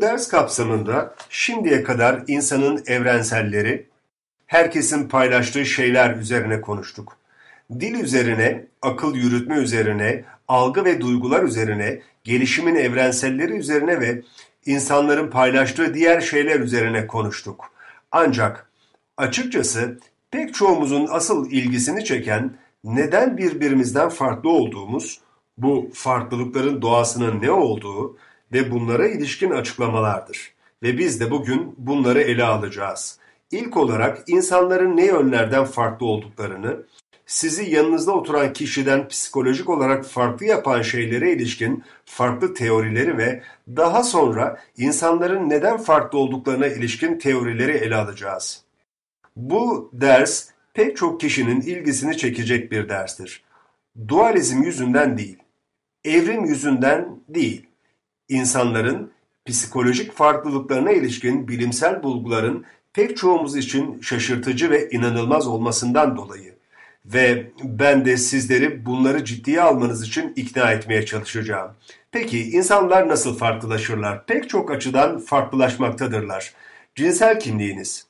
Ders kapsamında şimdiye kadar insanın evrenselleri, herkesin paylaştığı şeyler üzerine konuştuk. Dil üzerine, akıl yürütme üzerine, algı ve duygular üzerine, gelişimin evrenselleri üzerine ve insanların paylaştığı diğer şeyler üzerine konuştuk. Ancak açıkçası pek çoğumuzun asıl ilgisini çeken neden birbirimizden farklı olduğumuz, bu farklılıkların doğasının ne olduğu ve bunlara ilişkin açıklamalardır. Ve biz de bugün bunları ele alacağız. İlk olarak insanların ne yönlerden farklı olduklarını, sizi yanınızda oturan kişiden psikolojik olarak farklı yapan şeylere ilişkin farklı teorileri ve daha sonra insanların neden farklı olduklarına ilişkin teorileri ele alacağız. Bu ders pek çok kişinin ilgisini çekecek bir derstir. Dualizm yüzünden değil, evrim yüzünden değil, insanların psikolojik farklılıklarına ilişkin bilimsel bulguların pek çoğumuz için şaşırtıcı ve inanılmaz olmasından dolayı ve ben de sizleri bunları ciddiye almanız için ikna etmeye çalışacağım. Peki insanlar nasıl farklılaşırlar? Pek çok açıdan farklılaşmaktadırlar. Cinsel kimliğiniz.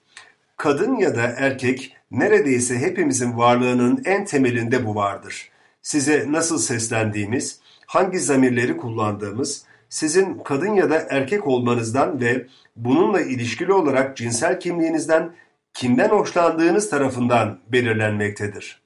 Kadın ya da erkek neredeyse hepimizin varlığının en temelinde bu vardır. Size nasıl seslendiğimiz, hangi zamirleri kullandığımız, sizin kadın ya da erkek olmanızdan ve bununla ilişkili olarak cinsel kimliğinizden kimden hoşlandığınız tarafından belirlenmektedir.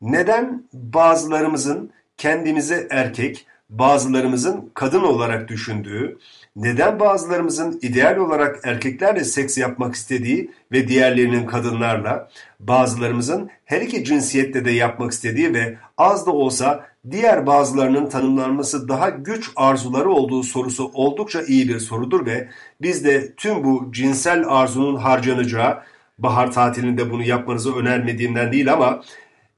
Neden bazılarımızın kendimizi erkek, bazılarımızın kadın olarak düşündüğü, neden bazılarımızın ideal olarak erkeklerle seks yapmak istediği ve diğerlerinin kadınlarla, bazılarımızın her iki cinsiyette de yapmak istediği ve az da olsa diğer bazılarının tanımlanması daha güç arzuları olduğu sorusu oldukça iyi bir sorudur ve biz de tüm bu cinsel arzunun harcanacağı, bahar tatilinde bunu yapmanızı önermediğimden değil ama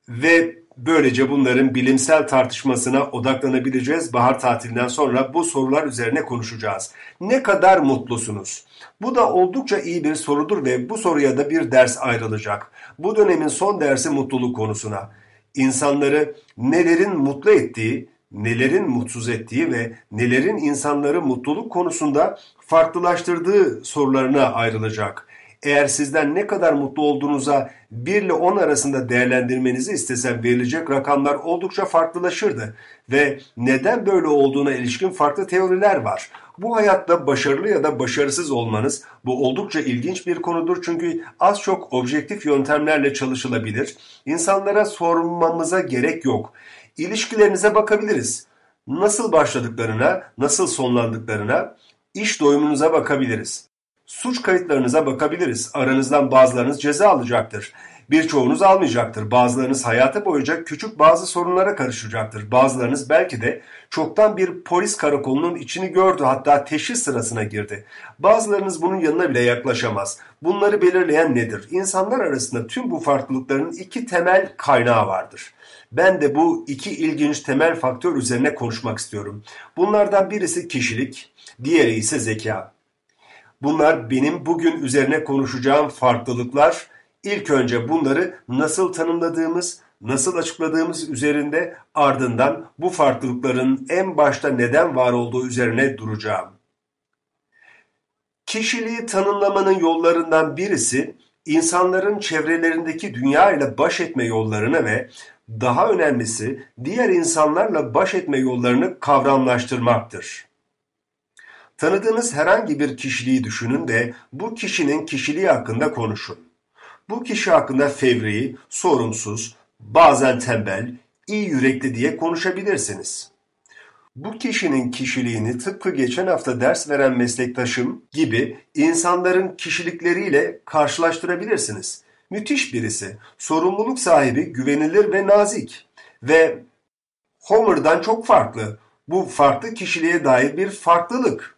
ve böylece bunların bilimsel tartışmasına odaklanabileceğiz. Bahar tatilinden sonra bu sorular üzerine konuşacağız. Ne kadar mutlusunuz? Bu da oldukça iyi bir sorudur ve bu soruya da bir ders ayrılacak. Bu dönemin son dersi mutluluk konusuna. İnsanları nelerin mutlu ettiği, nelerin mutsuz ettiği ve nelerin insanları mutluluk konusunda farklılaştırdığı sorularına ayrılacak. Eğer sizden ne kadar mutlu olduğunuza 1 ile 10 arasında değerlendirmenizi istesem verilecek rakamlar oldukça farklılaşırdı. Ve neden böyle olduğuna ilişkin farklı teoriler var. Bu hayatta başarılı ya da başarısız olmanız bu oldukça ilginç bir konudur çünkü az çok objektif yöntemlerle çalışılabilir. İnsanlara sormamıza gerek yok. İlişkilerinize bakabiliriz. Nasıl başladıklarına, nasıl sonlandıklarına, iş doyumunuza bakabiliriz. Suç kayıtlarınıza bakabiliriz. Aranızdan bazılarınız ceza alacaktır. Birçoğunuz almayacaktır. Bazılarınız hayatı boyunca küçük bazı sorunlara karışacaktır. Bazılarınız belki de çoktan bir polis karakolunun içini gördü hatta teşhis sırasına girdi. Bazılarınız bunun yanına bile yaklaşamaz. Bunları belirleyen nedir? İnsanlar arasında tüm bu farklılıkların iki temel kaynağı vardır. Ben de bu iki ilginç temel faktör üzerine konuşmak istiyorum. Bunlardan birisi kişilik, diğeri ise zeka. Bunlar benim bugün üzerine konuşacağım farklılıklar. İlk önce bunları nasıl tanımladığımız, nasıl açıkladığımız üzerinde ardından bu farklılıkların en başta neden var olduğu üzerine duracağım. Kişiliği tanımlamanın yollarından birisi insanların çevrelerindeki dünya ile baş etme yollarını ve daha önemlisi diğer insanlarla baş etme yollarını kavramlaştırmaktır. Tanıdığınız herhangi bir kişiliği düşünün ve bu kişinin kişiliği hakkında konuşun. Bu kişi hakkında fevri, sorumsuz, bazen tembel, iyi yürekli diye konuşabilirsiniz. Bu kişinin kişiliğini tıpkı geçen hafta ders veren meslektaşım gibi insanların kişilikleriyle karşılaştırabilirsiniz. Müthiş birisi, sorumluluk sahibi, güvenilir ve nazik ve Homer'dan çok farklı. Bu farklı kişiliğe dair bir farklılık.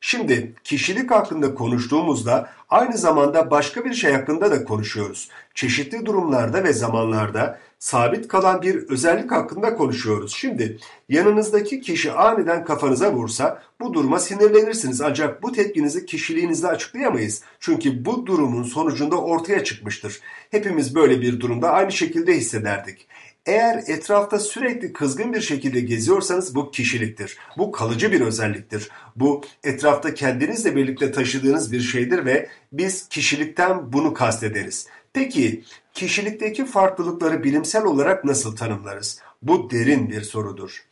Şimdi kişilik hakkında konuştuğumuzda aynı zamanda başka bir şey hakkında da konuşuyoruz. Çeşitli durumlarda ve zamanlarda sabit kalan bir özellik hakkında konuşuyoruz. Şimdi yanınızdaki kişi aniden kafanıza vursa bu duruma sinirlenirsiniz. Ancak bu tepkinizi kişiliğinizle açıklayamayız. Çünkü bu durumun sonucunda ortaya çıkmıştır. Hepimiz böyle bir durumda aynı şekilde hissederdik. Eğer etrafta sürekli kızgın bir şekilde geziyorsanız bu kişiliktir. Bu kalıcı bir özelliktir. Bu etrafta kendinizle birlikte taşıdığınız bir şeydir ve biz kişilikten bunu kastederiz. Peki kişilikteki farklılıkları bilimsel olarak nasıl tanımlarız? Bu derin bir sorudur.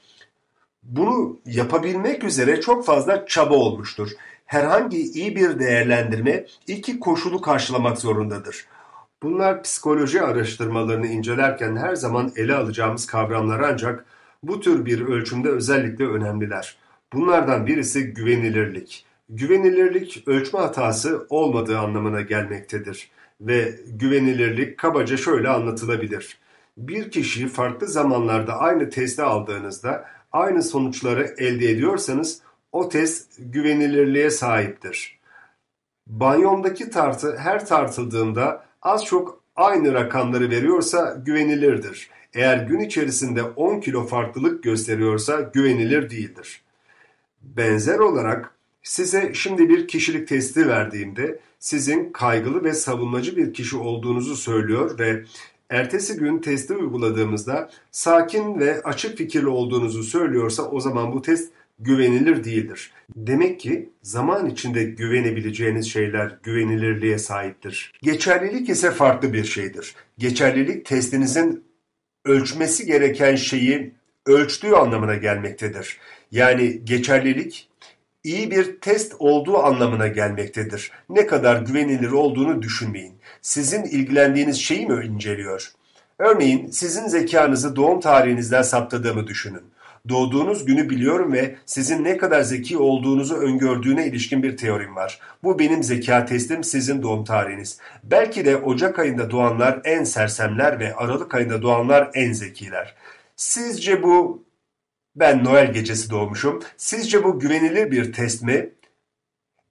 Bunu yapabilmek üzere çok fazla çaba olmuştur. Herhangi iyi bir değerlendirme iki koşulu karşılamak zorundadır. Bunlar psikoloji araştırmalarını incelerken her zaman ele alacağımız kavramlar ancak bu tür bir ölçümde özellikle önemliler. Bunlardan birisi güvenilirlik. Güvenilirlik ölçme hatası olmadığı anlamına gelmektedir ve güvenilirlik kabaca şöyle anlatılabilir. Bir kişiyi farklı zamanlarda aynı testi aldığınızda aynı sonuçları elde ediyorsanız o test güvenilirliğe sahiptir. Banyomdaki tartı her tartıldığında az çok aynı rakamları veriyorsa güvenilirdir. Eğer gün içerisinde 10 kilo farklılık gösteriyorsa güvenilir değildir. Benzer olarak size şimdi bir kişilik testi verdiğimde sizin kaygılı ve savunmacı bir kişi olduğunuzu söylüyor ve ertesi gün testi uyguladığımızda sakin ve açık fikirli olduğunuzu söylüyorsa o zaman bu test güvenilir değildir. Demek ki zaman içinde güvenebileceğiniz şeyler güvenilirliğe sahiptir. Geçerlilik ise farklı bir şeydir. Geçerlilik testinizin ölçmesi gereken şeyi ölçtüğü anlamına gelmektedir. Yani geçerlilik iyi bir test olduğu anlamına gelmektedir. Ne kadar güvenilir olduğunu düşünmeyin. Sizin ilgilendiğiniz şeyi mi inceliyor? Örneğin sizin zekanızı doğum tarihinizden saptadığımı düşünün. Doğduğunuz günü biliyorum ve sizin ne kadar zeki olduğunuzu öngördüğüne ilişkin bir teorim var. Bu benim zeka testim, sizin doğum tarihiniz. Belki de Ocak ayında doğanlar en sersemler ve Aralık ayında doğanlar en zekiler. Sizce bu ben Noel gecesi doğmuşum. Sizce bu güvenilir bir test mi?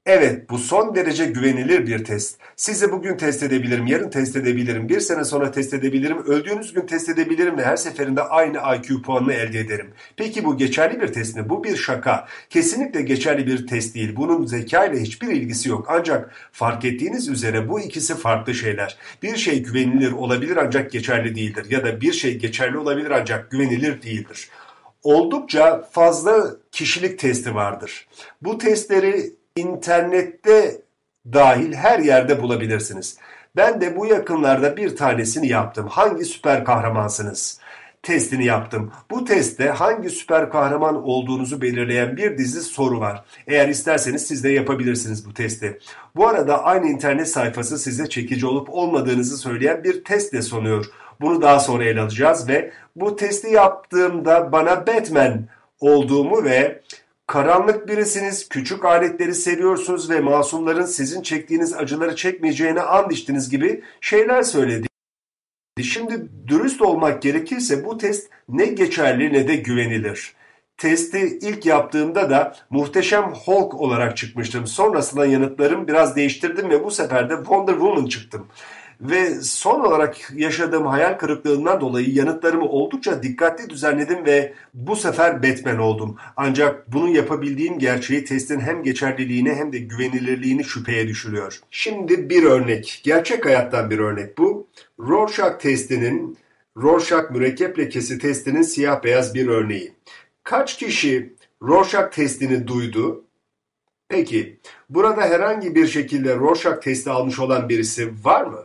Evet, bu son derece güvenilir bir test. Sizi bugün test edebilirim, yarın test edebilirim, bir sene sonra test edebilirim, öldüğünüz gün test edebilirim ve her seferinde aynı IQ puanını elde ederim. Peki bu geçerli bir test mi? Bu bir şaka. Kesinlikle geçerli bir test değil. Bunun zeka ile hiçbir ilgisi yok. Ancak fark ettiğiniz üzere bu ikisi farklı şeyler. Bir şey güvenilir olabilir ancak geçerli değildir. Ya da bir şey geçerli olabilir ancak güvenilir değildir. Oldukça fazla kişilik testi vardır. Bu testleri internette dahil her yerde bulabilirsiniz. Ben de bu yakınlarda bir tanesini yaptım. Hangi süper kahramansınız? Testini yaptım. Bu testte hangi süper kahraman olduğunuzu belirleyen bir dizi soru var. Eğer isterseniz siz de yapabilirsiniz bu testi. Bu arada aynı internet sayfası size çekici olup olmadığınızı söyleyen bir test de sunuyor. Bunu daha sonra ele alacağız ve bu testi yaptığımda bana Batman olduğumu ve Karanlık birisiniz, küçük aletleri seviyorsunuz ve masumların sizin çektiğiniz acıları çekmeyeceğine and içtiniz gibi şeyler söyledi. Şimdi dürüst olmak gerekirse bu test ne geçerli ne de güvenilir. Testi ilk yaptığımda da muhteşem Hulk olarak çıkmıştım. Sonrasında yanıtlarım biraz değiştirdim ve bu sefer de Wonder Woman çıktım. Ve son olarak yaşadığım hayal kırıklığından dolayı yanıtlarımı oldukça dikkatli düzenledim ve bu sefer Batman oldum. Ancak bunu yapabildiğim gerçeği testin hem geçerliliğini hem de güvenilirliğini şüpheye düşürüyor. Şimdi bir örnek, gerçek hayattan bir örnek bu. Rorschach testinin, Rorschach mürekkep lekesi testinin siyah beyaz bir örneği. Kaç kişi Rorschach testini duydu? Peki, burada herhangi bir şekilde Rorschach testi almış olan birisi var mı?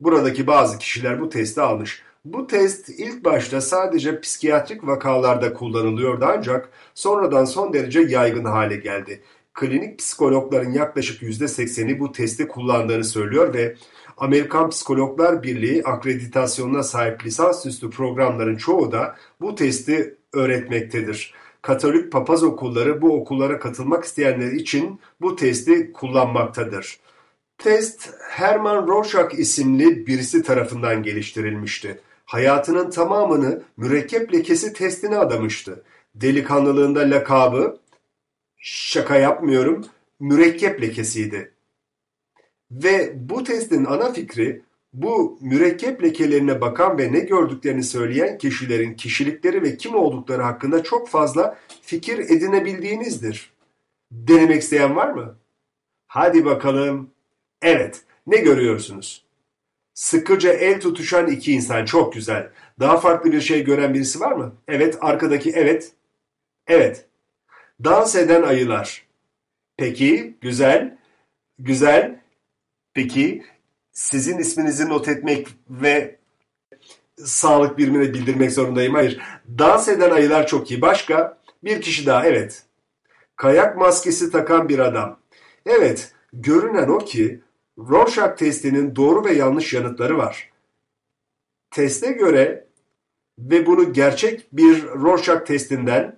Buradaki bazı kişiler bu testi almış. Bu test ilk başta sadece psikiyatrik vakalarda kullanılıyordu ancak sonradan son derece yaygın hale geldi. Klinik psikologların yaklaşık %80'i bu testi kullandığını söylüyor ve Amerikan Psikologlar Birliği akreditasyonuna sahip lisansüstü programların çoğu da bu testi öğretmektedir. Katolik papaz okulları bu okullara katılmak isteyenler için bu testi kullanmaktadır. Test Herman Rorschach isimli birisi tarafından geliştirilmişti. Hayatının tamamını mürekkep lekesi testine adamıştı. Delikanlılığında lakabı, şaka yapmıyorum, mürekkep lekesiydi. Ve bu testin ana fikri bu mürekkep lekelerine bakan ve ne gördüklerini söyleyen kişilerin kişilikleri ve kim oldukları hakkında çok fazla fikir edinebildiğinizdir. Denemek isteyen var mı? Hadi bakalım. Evet, ne görüyorsunuz? Sıkıca el tutuşan iki insan. Çok güzel. Daha farklı bir şey gören birisi var mı? Evet, arkadaki evet. Evet. Dans eden ayılar. Peki, güzel. Güzel. Peki, sizin isminizi not etmek ve sağlık birimine bildirmek zorundayım. Hayır. Dans eden ayılar çok iyi. Başka? Bir kişi daha. Evet. Kayak maskesi takan bir adam. Evet. Görünen o ki Rorschach testinin doğru ve yanlış yanıtları var. Teste göre ve bunu gerçek bir Rorschach testinden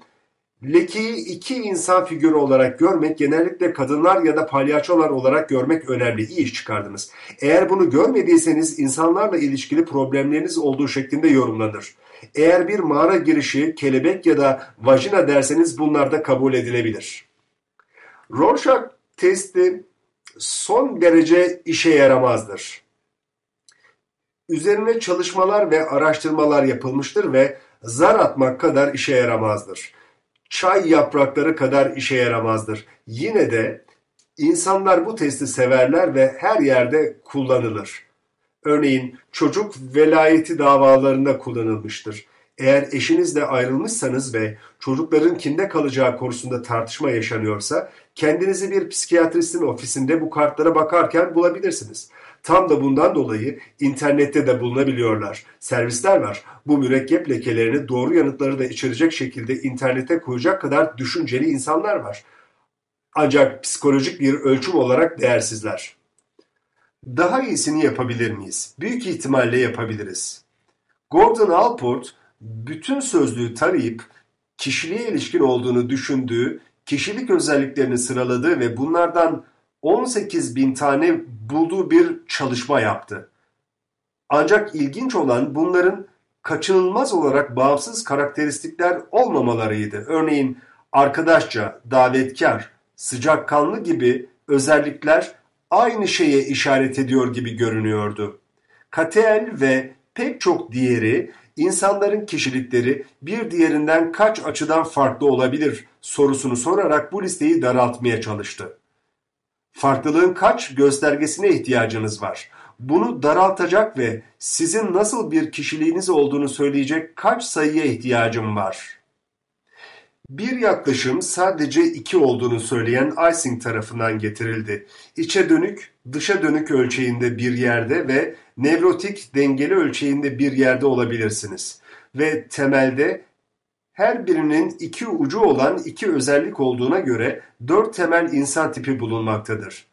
lekeyi iki insan figürü olarak görmek genellikle kadınlar ya da palyaçolar olarak görmek önemli. İyi iş çıkardınız. Eğer bunu görmediyseniz insanlarla ilişkili problemleriniz olduğu şeklinde yorumlanır. Eğer bir mağara girişi, kelebek ya da vajina derseniz bunlar da kabul edilebilir. Rorschach testi son derece işe yaramazdır. Üzerine çalışmalar ve araştırmalar yapılmıştır ve zar atmak kadar işe yaramazdır. Çay yaprakları kadar işe yaramazdır. Yine de insanlar bu testi severler ve her yerde kullanılır. Örneğin çocuk velayeti davalarında kullanılmıştır. Eğer eşinizle ayrılmışsanız ve çocukların kimde kalacağı konusunda tartışma yaşanıyorsa kendinizi bir psikiyatristin ofisinde bu kartlara bakarken bulabilirsiniz. Tam da bundan dolayı internette de bulunabiliyorlar. Servisler var. Bu mürekkep lekelerini doğru yanıtları da içerecek şekilde internete koyacak kadar düşünceli insanlar var. Ancak psikolojik bir ölçüm olarak değersizler. Daha iyisini yapabilir miyiz? Büyük ihtimalle yapabiliriz. Gordon Allport bütün sözlüğü tarayıp kişiliğe ilişkin olduğunu düşündüğü kişilik özelliklerini sıraladığı ve bunlardan 18 bin tane bulduğu bir çalışma yaptı. Ancak ilginç olan bunların kaçınılmaz olarak bağımsız karakteristikler olmamalarıydı. Örneğin arkadaşça, davetkar, sıcakkanlı gibi özellikler aynı şeye işaret ediyor gibi görünüyordu. Katel ve pek çok diğeri insanların kişilikleri bir diğerinden kaç açıdan farklı olabilir sorusunu sorarak bu listeyi daraltmaya çalıştı. Farklılığın kaç göstergesine ihtiyacınız var? Bunu daraltacak ve sizin nasıl bir kişiliğiniz olduğunu söyleyecek kaç sayıya ihtiyacım var? Bir yaklaşım sadece iki olduğunu söyleyen Ising tarafından getirildi. İçe dönük, dışa dönük ölçeğinde bir yerde ve nevrotik dengeli ölçeğinde bir yerde olabilirsiniz. Ve temelde her birinin iki ucu olan iki özellik olduğuna göre dört temel insan tipi bulunmaktadır.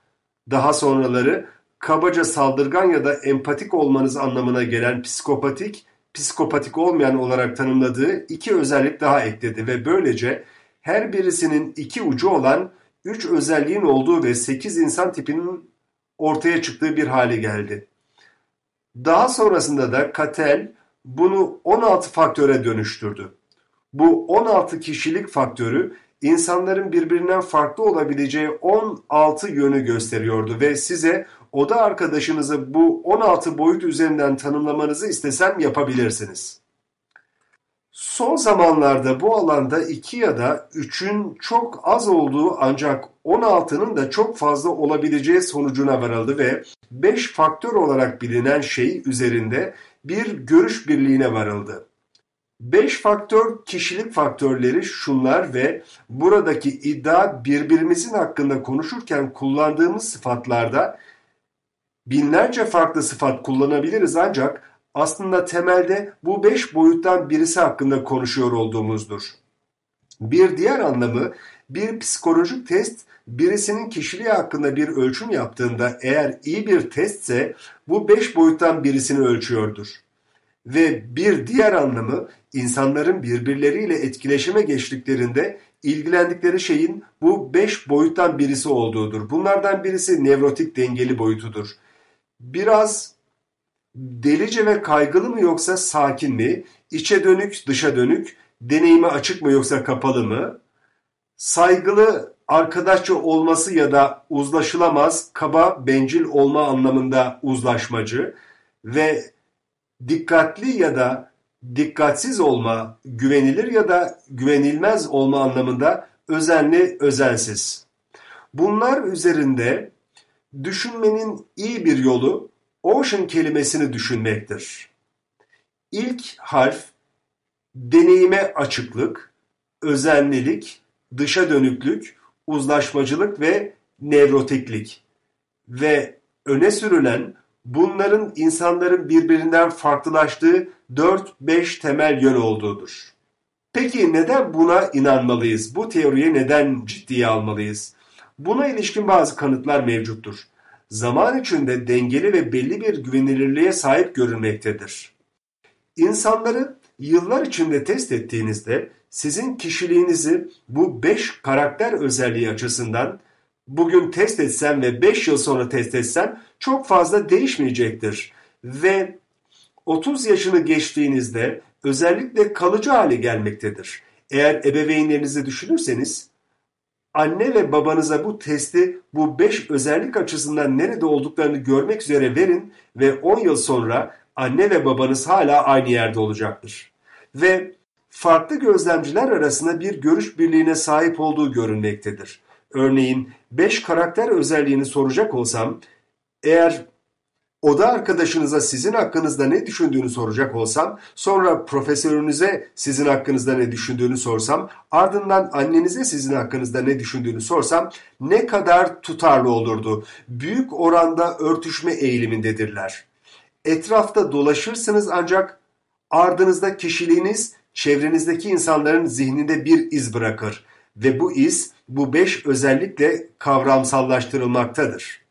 Daha sonraları kabaca saldırgan ya da empatik olmanız anlamına gelen psikopatik, psikopatik olmayan olarak tanımladığı iki özellik daha ekledi ve böylece her birisinin iki ucu olan üç özelliğin olduğu ve sekiz insan tipinin ortaya çıktığı bir hale geldi. Daha sonrasında da Cattell bunu 16 faktöre dönüştürdü. Bu 16 kişilik faktörü insanların birbirinden farklı olabileceği 16 yönü gösteriyordu ve size oda arkadaşınızı bu 16 boyut üzerinden tanımlamanızı istesem yapabilirsiniz. Son zamanlarda bu alanda 2 ya da 3'ün çok az olduğu ancak 16'nın da çok fazla olabileceği sonucuna varıldı ve 5 faktör olarak bilinen şey üzerinde bir görüş birliğine varıldı. Beş faktör kişilik faktörleri şunlar ve buradaki iddia birbirimizin hakkında konuşurken kullandığımız sıfatlarda binlerce farklı sıfat kullanabiliriz ancak aslında temelde bu beş boyuttan birisi hakkında konuşuyor olduğumuzdur. Bir diğer anlamı bir psikolojik test birisinin kişiliği hakkında bir ölçüm yaptığında eğer iyi bir testse bu beş boyuttan birisini ölçüyordur. Ve bir diğer anlamı insanların birbirleriyle etkileşime geçtiklerinde ilgilendikleri şeyin bu beş boyuttan birisi olduğudur. Bunlardan birisi nevrotik dengeli boyutudur. Biraz delice ve kaygılı mı yoksa sakin mi? İçe dönük, dışa dönük, deneyime açık mı yoksa kapalı mı? Saygılı, arkadaşça olması ya da uzlaşılamaz, kaba, bencil olma anlamında uzlaşmacı ve dikkatli ya da dikkatsiz olma, güvenilir ya da güvenilmez olma anlamında özenli, özensiz. Bunlar üzerinde düşünmenin iyi bir yolu ocean kelimesini düşünmektir. İlk harf deneyime açıklık, özenlilik, dışa dönüklük, uzlaşmacılık ve nevrotiklik ve öne sürülen bunların insanların birbirinden farklılaştığı 4-5 temel yön olduğudur. Peki neden buna inanmalıyız? Bu teoriye neden ciddiye almalıyız? Buna ilişkin bazı kanıtlar mevcuttur. Zaman içinde dengeli ve belli bir güvenilirliğe sahip görünmektedir. İnsanları yıllar içinde test ettiğinizde sizin kişiliğinizi bu 5 karakter özelliği açısından bugün test etsem ve 5 yıl sonra test etsem çok fazla değişmeyecektir. Ve 30 yaşını geçtiğinizde özellikle kalıcı hale gelmektedir. Eğer ebeveynlerinizi düşünürseniz anne ve babanıza bu testi bu 5 özellik açısından nerede olduklarını görmek üzere verin ve 10 yıl sonra anne ve babanız hala aynı yerde olacaktır. Ve farklı gözlemciler arasında bir görüş birliğine sahip olduğu görünmektedir. Örneğin 5 karakter özelliğini soracak olsam eğer oda arkadaşınıza sizin hakkınızda ne düşündüğünü soracak olsam, sonra profesörünüze sizin hakkınızda ne düşündüğünü sorsam, ardından annenize sizin hakkınızda ne düşündüğünü sorsam ne kadar tutarlı olurdu. Büyük oranda örtüşme eğilimindedirler. Etrafta dolaşırsınız ancak ardınızda kişiliğiniz çevrenizdeki insanların zihninde bir iz bırakır ve bu iz bu beş özellikle kavramsallaştırılmaktadır.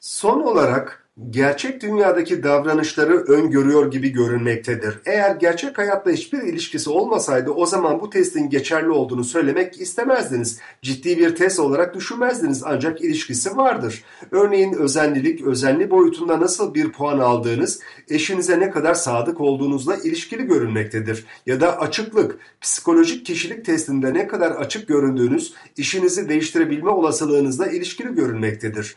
Son olarak gerçek dünyadaki davranışları öngörüyor gibi görünmektedir. Eğer gerçek hayatla hiçbir ilişkisi olmasaydı o zaman bu testin geçerli olduğunu söylemek istemezdiniz. Ciddi bir test olarak düşünmezdiniz ancak ilişkisi vardır. Örneğin özenlilik, özenli boyutunda nasıl bir puan aldığınız eşinize ne kadar sadık olduğunuzla ilişkili görünmektedir. Ya da açıklık, psikolojik kişilik testinde ne kadar açık göründüğünüz işinizi değiştirebilme olasılığınızla ilişkili görünmektedir.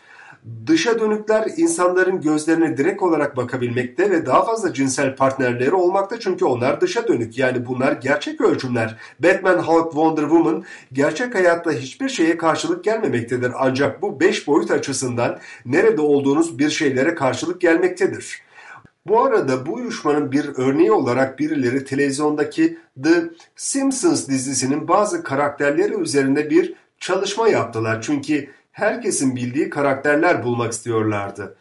Dışa dönükler insanların gözlerine direkt olarak bakabilmekte ve daha fazla cinsel partnerleri olmakta çünkü onlar dışa dönük. Yani bunlar gerçek ölçümler. Batman, Hulk, Wonder Woman gerçek hayatta hiçbir şeye karşılık gelmemektedir. Ancak bu beş boyut açısından nerede olduğunuz bir şeylere karşılık gelmektedir. Bu arada bu uyuşmanın bir örneği olarak birileri televizyondaki The Simpsons dizisinin bazı karakterleri üzerinde bir çalışma yaptılar. Çünkü herkesin bildiği karakterler bulmak istiyorlardı.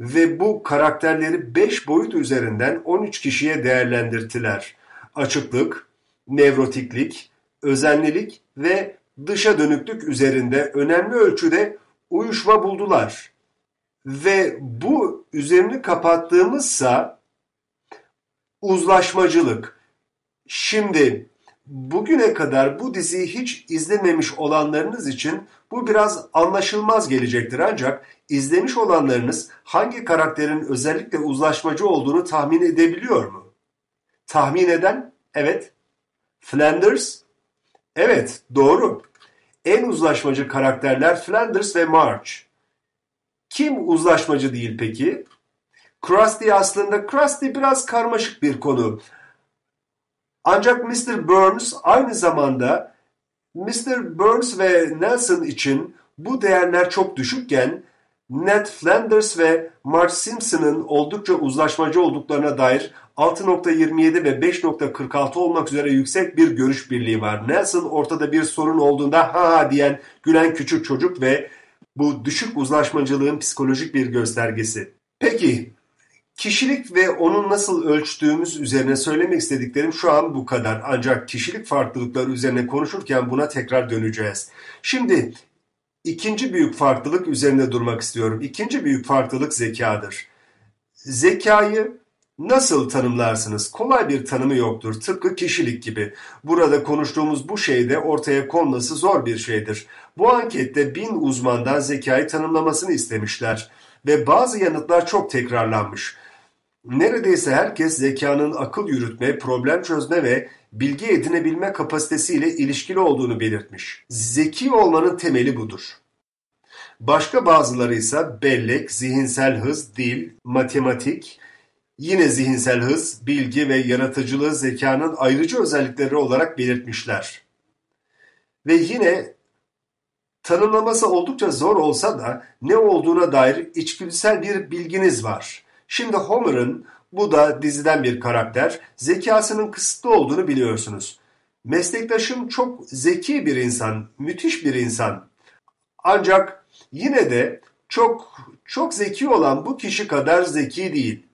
Ve bu karakterleri 5 boyut üzerinden 13 kişiye değerlendirdiler. Açıklık, nevrotiklik, özenlilik ve dışa dönüklük üzerinde önemli ölçüde uyuşma buldular. Ve bu üzerini kapattığımızsa uzlaşmacılık. Şimdi bugüne kadar bu diziyi hiç izlememiş olanlarınız için bu biraz anlaşılmaz gelecektir ancak izlemiş olanlarınız hangi karakterin özellikle uzlaşmacı olduğunu tahmin edebiliyor mu? Tahmin eden? Evet. Flanders? Evet, doğru. En uzlaşmacı karakterler Flanders ve March. Kim uzlaşmacı değil peki? Krusty aslında Krusty biraz karmaşık bir konu. Ancak Mr. Burns aynı zamanda Mr. Burns ve Nelson için bu değerler çok düşükken Ned Flanders ve Marge Simpson'ın oldukça uzlaşmacı olduklarına dair 6.27 ve 5.46 olmak üzere yüksek bir görüş birliği var. Nelson ortada bir sorun olduğunda ha ha diyen gülen küçük çocuk ve bu düşük uzlaşmacılığın psikolojik bir göstergesi. Peki Kişilik ve onun nasıl ölçtüğümüz üzerine söylemek istediklerim şu an bu kadar. Ancak kişilik farklılıkları üzerine konuşurken buna tekrar döneceğiz. Şimdi ikinci büyük farklılık üzerinde durmak istiyorum. İkinci büyük farklılık zekadır. Zekayı nasıl tanımlarsınız? Kolay bir tanımı yoktur. Tıpkı kişilik gibi. Burada konuştuğumuz bu şeyde ortaya konması zor bir şeydir. Bu ankette bin uzmandan zekayı tanımlamasını istemişler ve bazı yanıtlar çok tekrarlanmış. Neredeyse herkes zekanın akıl yürütme, problem çözme ve bilgi edinebilme kapasitesiyle ilişkili olduğunu belirtmiş. Zeki olmanın temeli budur. Başka bazıları ise bellek, zihinsel hız, dil, matematik, yine zihinsel hız, bilgi ve yaratıcılığı zekanın ayrıcı özellikleri olarak belirtmişler. Ve yine Tanımlaması oldukça zor olsa da ne olduğuna dair içgüdüsel bir bilginiz var. Şimdi Homer'ın, bu da diziden bir karakter, zekasının kısıtlı olduğunu biliyorsunuz. Meslektaşım çok zeki bir insan, müthiş bir insan. Ancak yine de çok çok zeki olan bu kişi kadar zeki değil.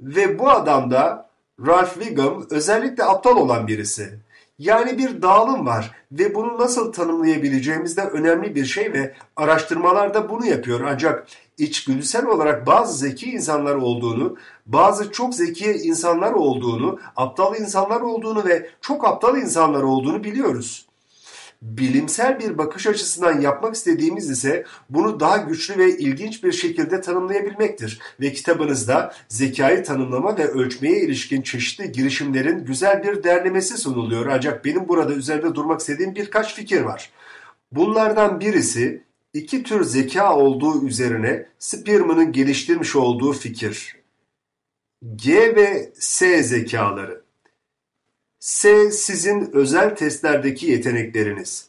Ve bu adam da Ralph Wiggum özellikle aptal olan birisi. Yani bir dağılım var ve bunu nasıl tanımlayabileceğimiz de önemli bir şey ve araştırmalar da bunu yapıyor. Ancak içgüdüsel olarak bazı zeki insanlar olduğunu, bazı çok zeki insanlar olduğunu, aptal insanlar olduğunu ve çok aptal insanlar olduğunu biliyoruz. Bilimsel bir bakış açısından yapmak istediğimiz ise bunu daha güçlü ve ilginç bir şekilde tanımlayabilmektir. Ve kitabınızda zekayı tanımlama ve ölçmeye ilişkin çeşitli girişimlerin güzel bir derlemesi sunuluyor. Ancak benim burada üzerinde durmak istediğim birkaç fikir var. Bunlardan birisi iki tür zeka olduğu üzerine Spearman'ın geliştirmiş olduğu fikir. G ve S zekaları. S sizin özel testlerdeki yetenekleriniz.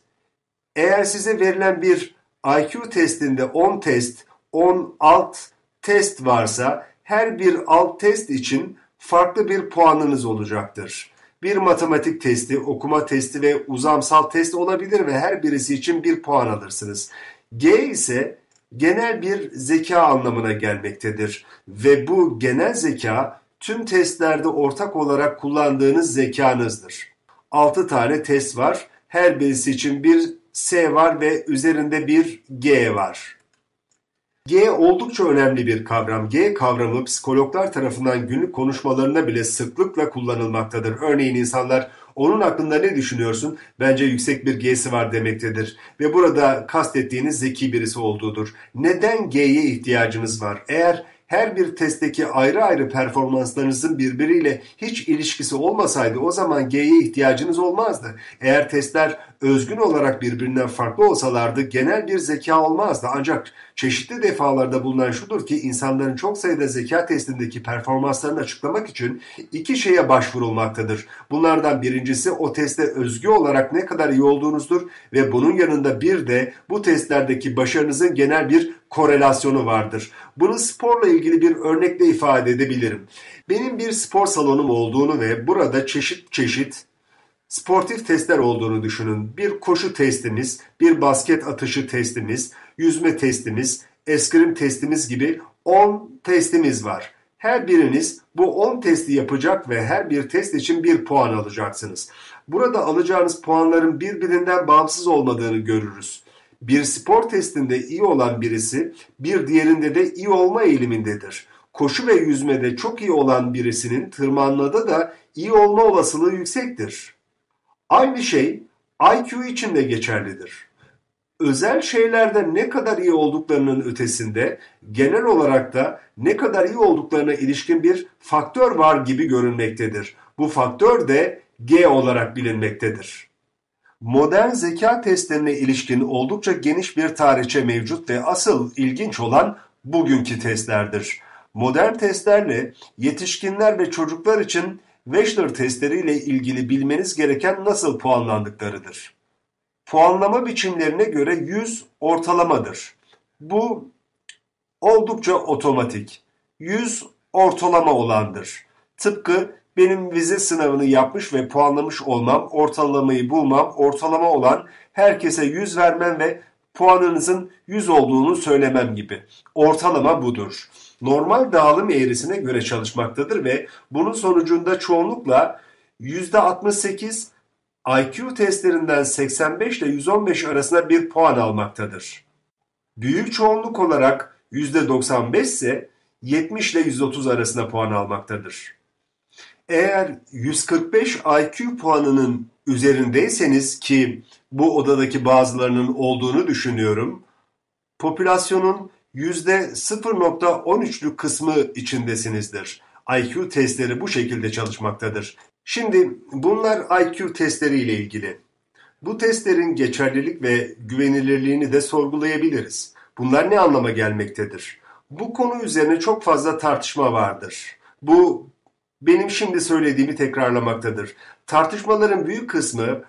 Eğer size verilen bir IQ testinde 10 test, 10 alt test varsa her bir alt test için farklı bir puanınız olacaktır. Bir matematik testi, okuma testi ve uzamsal test olabilir ve her birisi için bir puan alırsınız. G ise genel bir zeka anlamına gelmektedir ve bu genel zeka tüm testlerde ortak olarak kullandığınız zekanızdır. 6 tane test var. Her birisi için bir S var ve üzerinde bir G var. G oldukça önemli bir kavram. G kavramı psikologlar tarafından günlük konuşmalarında bile sıklıkla kullanılmaktadır. Örneğin insanlar onun hakkında ne düşünüyorsun? Bence yüksek bir G'si var demektedir. Ve burada kastettiğiniz zeki birisi olduğudur. Neden G'ye ihtiyacınız var? Eğer her bir testteki ayrı ayrı performanslarınızın birbiriyle hiç ilişkisi olmasaydı o zaman G'ye ihtiyacınız olmazdı. Eğer testler özgün olarak birbirinden farklı olsalardı genel bir zeka olmazdı. Ancak çeşitli defalarda bulunan şudur ki insanların çok sayıda zeka testindeki performanslarını açıklamak için iki şeye başvurulmaktadır. Bunlardan birincisi o testte özgü olarak ne kadar iyi olduğunuzdur ve bunun yanında bir de bu testlerdeki başarınızın genel bir korelasyonu vardır. Bunu sporla ilgili bir örnekle ifade edebilirim. Benim bir spor salonum olduğunu ve burada çeşit çeşit sportif testler olduğunu düşünün. Bir koşu testimiz, bir basket atışı testimiz, yüzme testimiz, eskrim testimiz gibi 10 testimiz var. Her biriniz bu 10 testi yapacak ve her bir test için bir puan alacaksınız. Burada alacağınız puanların birbirinden bağımsız olmadığını görürüz. Bir spor testinde iyi olan birisi bir diğerinde de iyi olma eğilimindedir. Koşu ve yüzmede çok iyi olan birisinin tırmanmada da iyi olma olasılığı yüksektir. Aynı şey IQ için de geçerlidir. Özel şeylerde ne kadar iyi olduklarının ötesinde genel olarak da ne kadar iyi olduklarına ilişkin bir faktör var gibi görünmektedir. Bu faktör de G olarak bilinmektedir. Modern zeka testlerine ilişkin oldukça geniş bir tarihçe mevcut ve asıl ilginç olan bugünkü testlerdir. Modern testlerle yetişkinler ve çocuklar için Wechsler testleriyle ilgili bilmeniz gereken nasıl puanlandıklarıdır. Puanlama biçimlerine göre 100 ortalamadır. Bu oldukça otomatik. 100 ortalama olandır. Tıpkı benim vize sınavını yapmış ve puanlamış olmam, ortalamayı bulmam, ortalama olan herkese 100 vermem ve puanınızın 100 olduğunu söylemem gibi. Ortalama budur. Normal dağılım eğrisine göre çalışmaktadır ve bunun sonucunda çoğunlukla %68 IQ testlerinden 85 ile 115 arasında bir puan almaktadır. Büyük çoğunluk olarak %95 ise 70 ile 130 arasında puan almaktadır. Eğer 145 IQ puanının üzerindeyseniz ki bu odadaki bazılarının olduğunu düşünüyorum, popülasyonun %0.13'lük kısmı içindesinizdir. IQ testleri bu şekilde çalışmaktadır. Şimdi bunlar IQ testleri ile ilgili. Bu testlerin geçerlilik ve güvenilirliğini de sorgulayabiliriz. Bunlar ne anlama gelmektedir? Bu konu üzerine çok fazla tartışma vardır. Bu benim şimdi söylediğimi tekrarlamaktadır. Tartışmaların büyük kısmı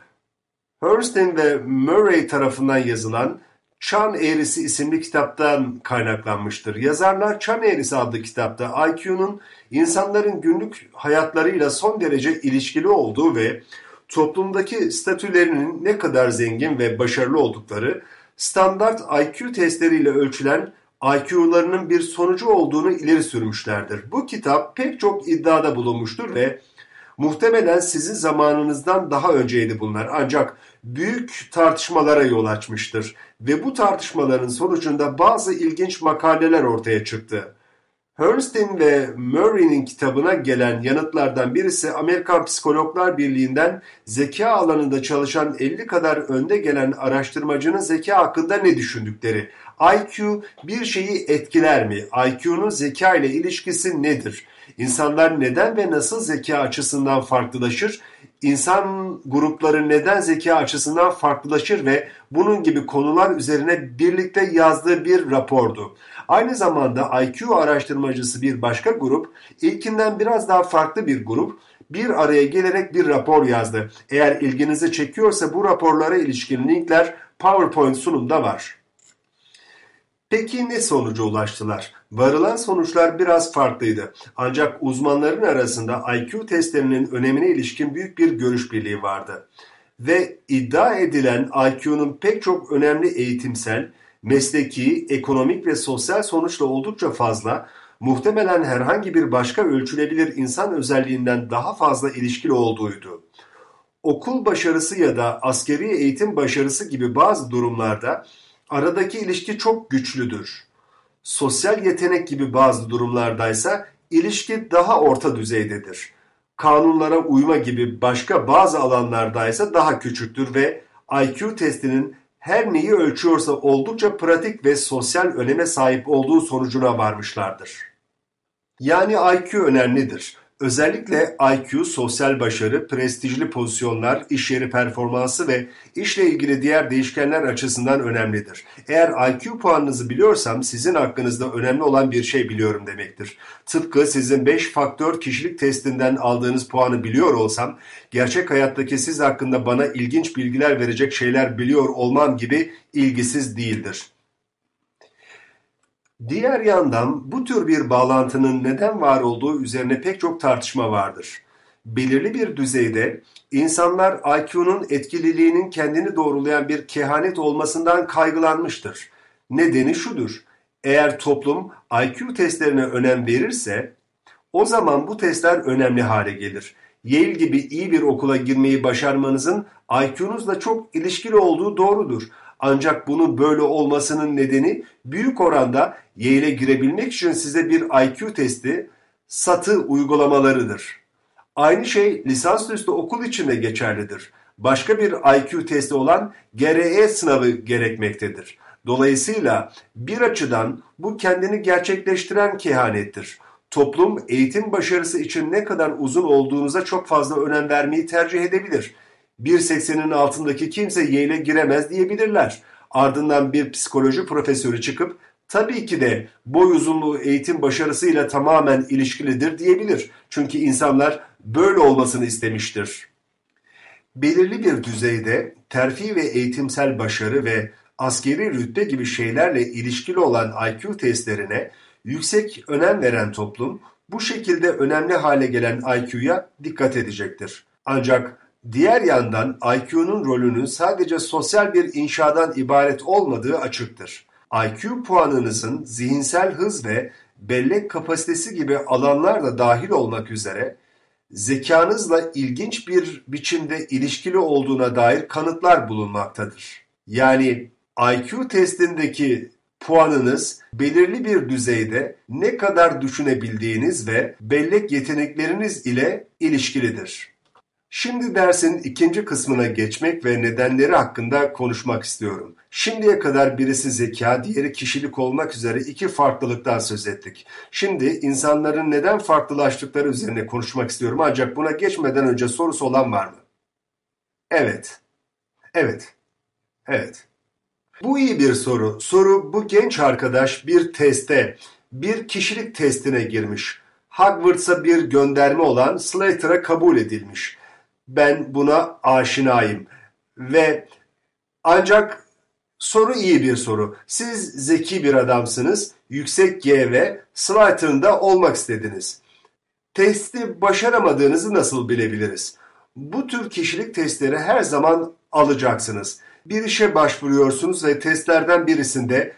Hurston ve Murray tarafından yazılan Çan Eğrisi isimli kitaptan kaynaklanmıştır. Yazarlar Çan Eğrisi adlı kitapta IQ'nun insanların günlük hayatlarıyla son derece ilişkili olduğu ve toplumdaki statülerinin ne kadar zengin ve başarılı oldukları, standart IQ testleriyle ölçülen IQ'larının bir sonucu olduğunu ileri sürmüşlerdir. Bu kitap pek çok iddiada bulunmuştur ve muhtemelen sizin zamanınızdan daha önceydi bunlar ancak büyük tartışmalara yol açmıştır ve bu tartışmaların sonucunda bazı ilginç makaleler ortaya çıktı. Bernstein ve Murray'nin kitabına gelen yanıtlardan birisi Amerikan Psikologlar Birliği'nden zeka alanında çalışan 50 kadar önde gelen araştırmacının zeka hakkında ne düşündükleri. IQ bir şeyi etkiler mi? IQ'nun zeka ile ilişkisi nedir? İnsanlar neden ve nasıl zeka açısından farklılaşır? İnsan grupları neden zeka açısından farklılaşır ve bunun gibi konular üzerine birlikte yazdığı bir rapordu. Aynı zamanda IQ araştırmacısı bir başka grup, ilkinden biraz daha farklı bir grup, bir araya gelerek bir rapor yazdı. Eğer ilginizi çekiyorsa bu raporlara ilişkin linkler PowerPoint sunumda var. Peki ne sonuca ulaştılar? Varılan sonuçlar biraz farklıydı. Ancak uzmanların arasında IQ testlerinin önemine ilişkin büyük bir görüş birliği vardı. Ve iddia edilen IQ'nun pek çok önemli eğitimsel, mesleki, ekonomik ve sosyal sonuçla oldukça fazla, muhtemelen herhangi bir başka ölçülebilir insan özelliğinden daha fazla ilişkili olduğuydu. Okul başarısı ya da askeri eğitim başarısı gibi bazı durumlarda aradaki ilişki çok güçlüdür. Sosyal yetenek gibi bazı durumlardaysa ilişki daha orta düzeydedir. Kanunlara uyma gibi başka bazı alanlardaysa daha küçüktür ve IQ testinin her neyi ölçüyorsa oldukça pratik ve sosyal öneme sahip olduğu sonucuna varmışlardır. Yani IQ önemlidir. Özellikle IQ, sosyal başarı, prestijli pozisyonlar, iş yeri performansı ve işle ilgili diğer değişkenler açısından önemlidir. Eğer IQ puanınızı biliyorsam sizin hakkınızda önemli olan bir şey biliyorum demektir. Tıpkı sizin 5 faktör kişilik testinden aldığınız puanı biliyor olsam, gerçek hayattaki siz hakkında bana ilginç bilgiler verecek şeyler biliyor olmam gibi ilgisiz değildir. Diğer yandan bu tür bir bağlantının neden var olduğu üzerine pek çok tartışma vardır. Belirli bir düzeyde insanlar IQ'nun etkililiğinin kendini doğrulayan bir kehanet olmasından kaygılanmıştır. Nedeni şudur. Eğer toplum IQ testlerine önem verirse o zaman bu testler önemli hale gelir. Yale gibi iyi bir okula girmeyi başarmanızın IQ'nuzla çok ilişkili olduğu doğrudur. Ancak bunun böyle olmasının nedeni büyük oranda Yale'e girebilmek için size bir IQ testi satı uygulamalarıdır. Aynı şey lisansüstü okul için de geçerlidir. Başka bir IQ testi olan GRE sınavı gerekmektedir. Dolayısıyla bir açıdan bu kendini gerçekleştiren kehanettir. Toplum eğitim başarısı için ne kadar uzun olduğunuza çok fazla önem vermeyi tercih edebilir. 1.80'in altındaki kimse Yale'e giremez diyebilirler. Ardından bir psikoloji profesörü çıkıp tabii ki de boy uzunluğu eğitim başarısıyla tamamen ilişkilidir diyebilir. Çünkü insanlar böyle olmasını istemiştir. Belirli bir düzeyde terfi ve eğitimsel başarı ve askeri rütbe gibi şeylerle ilişkili olan IQ testlerine yüksek önem veren toplum bu şekilde önemli hale gelen IQ'ya dikkat edecektir. Ancak Diğer yandan IQ'nun rolünün sadece sosyal bir inşadan ibaret olmadığı açıktır. IQ puanınızın zihinsel hız ve bellek kapasitesi gibi alanlar da dahil olmak üzere zekanızla ilginç bir biçimde ilişkili olduğuna dair kanıtlar bulunmaktadır. Yani IQ testindeki puanınız belirli bir düzeyde ne kadar düşünebildiğiniz ve bellek yetenekleriniz ile ilişkilidir. Şimdi dersin ikinci kısmına geçmek ve nedenleri hakkında konuşmak istiyorum. Şimdiye kadar birisi zeka, diğeri kişilik olmak üzere iki farklılıktan söz ettik. Şimdi insanların neden farklılaştıkları üzerine konuşmak istiyorum ancak buna geçmeden önce sorusu olan var mı? Evet. Evet. Evet. Bu iyi bir soru. Soru bu genç arkadaş bir teste, bir kişilik testine girmiş. Hogwarts'a bir gönderme olan Slater'a kabul edilmiş. Ben buna aşinayım ve ancak Soru iyi bir soru. Siz zeki bir adamsınız, yüksek G ve Slytherin'da olmak istediniz. Testi başaramadığınızı nasıl bilebiliriz? Bu tür kişilik testleri her zaman alacaksınız. Bir işe başvuruyorsunuz ve testlerden birisinde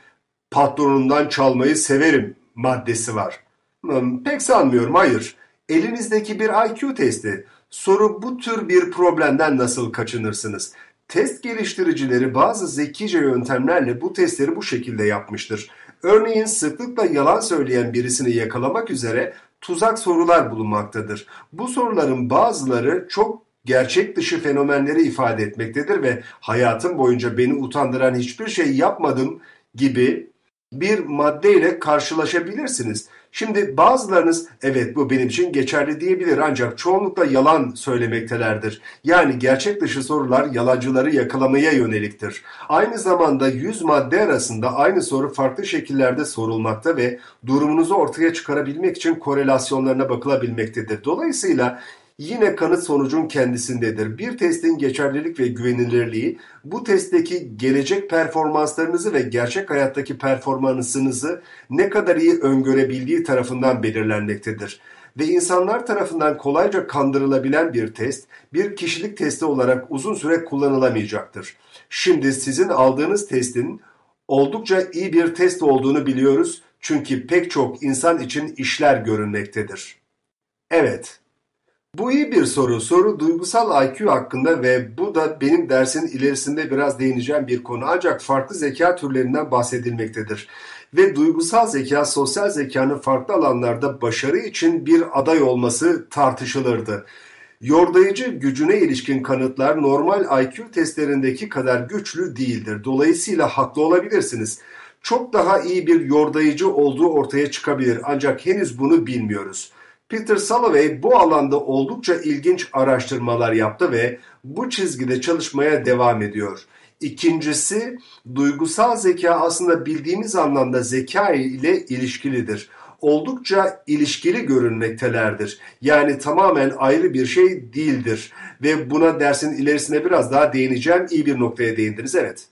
patronundan çalmayı severim maddesi var. Hmm, pek sanmıyorum, hayır. Elinizdeki bir IQ testi. Soru bu tür bir problemden nasıl kaçınırsınız? Test geliştiricileri bazı zekice yöntemlerle bu testleri bu şekilde yapmıştır. Örneğin sıklıkla yalan söyleyen birisini yakalamak üzere tuzak sorular bulunmaktadır. Bu soruların bazıları çok gerçek dışı fenomenleri ifade etmektedir ve hayatım boyunca beni utandıran hiçbir şey yapmadım gibi bir maddeyle karşılaşabilirsiniz. Şimdi bazılarınız evet bu benim için geçerli diyebilir ancak çoğunlukla yalan söylemektelerdir. Yani gerçek dışı sorular yalancıları yakalamaya yöneliktir. Aynı zamanda 100 madde arasında aynı soru farklı şekillerde sorulmakta ve durumunuzu ortaya çıkarabilmek için korelasyonlarına bakılabilmektedir. Dolayısıyla yine kanıt sonucun kendisindedir. Bir testin geçerlilik ve güvenilirliği bu testteki gelecek performanslarınızı ve gerçek hayattaki performansınızı ne kadar iyi öngörebildiği tarafından belirlenmektedir. Ve insanlar tarafından kolayca kandırılabilen bir test, bir kişilik testi olarak uzun süre kullanılamayacaktır. Şimdi sizin aldığınız testin oldukça iyi bir test olduğunu biliyoruz çünkü pek çok insan için işler görünmektedir. Evet, bu iyi bir soru. Soru duygusal IQ hakkında ve bu da benim dersin ilerisinde biraz değineceğim bir konu. Ancak farklı zeka türlerinden bahsedilmektedir. Ve duygusal zeka sosyal zekanın farklı alanlarda başarı için bir aday olması tartışılırdı. Yordayıcı gücüne ilişkin kanıtlar normal IQ testlerindeki kadar güçlü değildir. Dolayısıyla haklı olabilirsiniz. Çok daha iyi bir yordayıcı olduğu ortaya çıkabilir ancak henüz bunu bilmiyoruz. Peter Salovey bu alanda oldukça ilginç araştırmalar yaptı ve bu çizgide çalışmaya devam ediyor. İkincisi, duygusal zeka aslında bildiğimiz anlamda zeka ile ilişkilidir. Oldukça ilişkili görünmektelerdir. Yani tamamen ayrı bir şey değildir. Ve buna dersin ilerisine biraz daha değineceğim. İyi bir noktaya değindiniz, evet.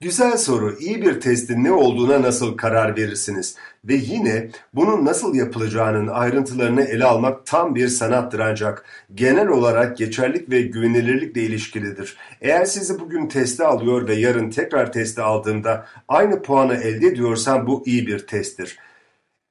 Güzel soru. İyi bir testin ne olduğuna nasıl karar verirsiniz? Ve yine bunun nasıl yapılacağının ayrıntılarını ele almak tam bir sanattır ancak genel olarak geçerlik ve güvenilirlikle ilişkilidir. Eğer sizi bugün teste alıyor ve yarın tekrar teste aldığında aynı puanı elde ediyorsan bu iyi bir testtir.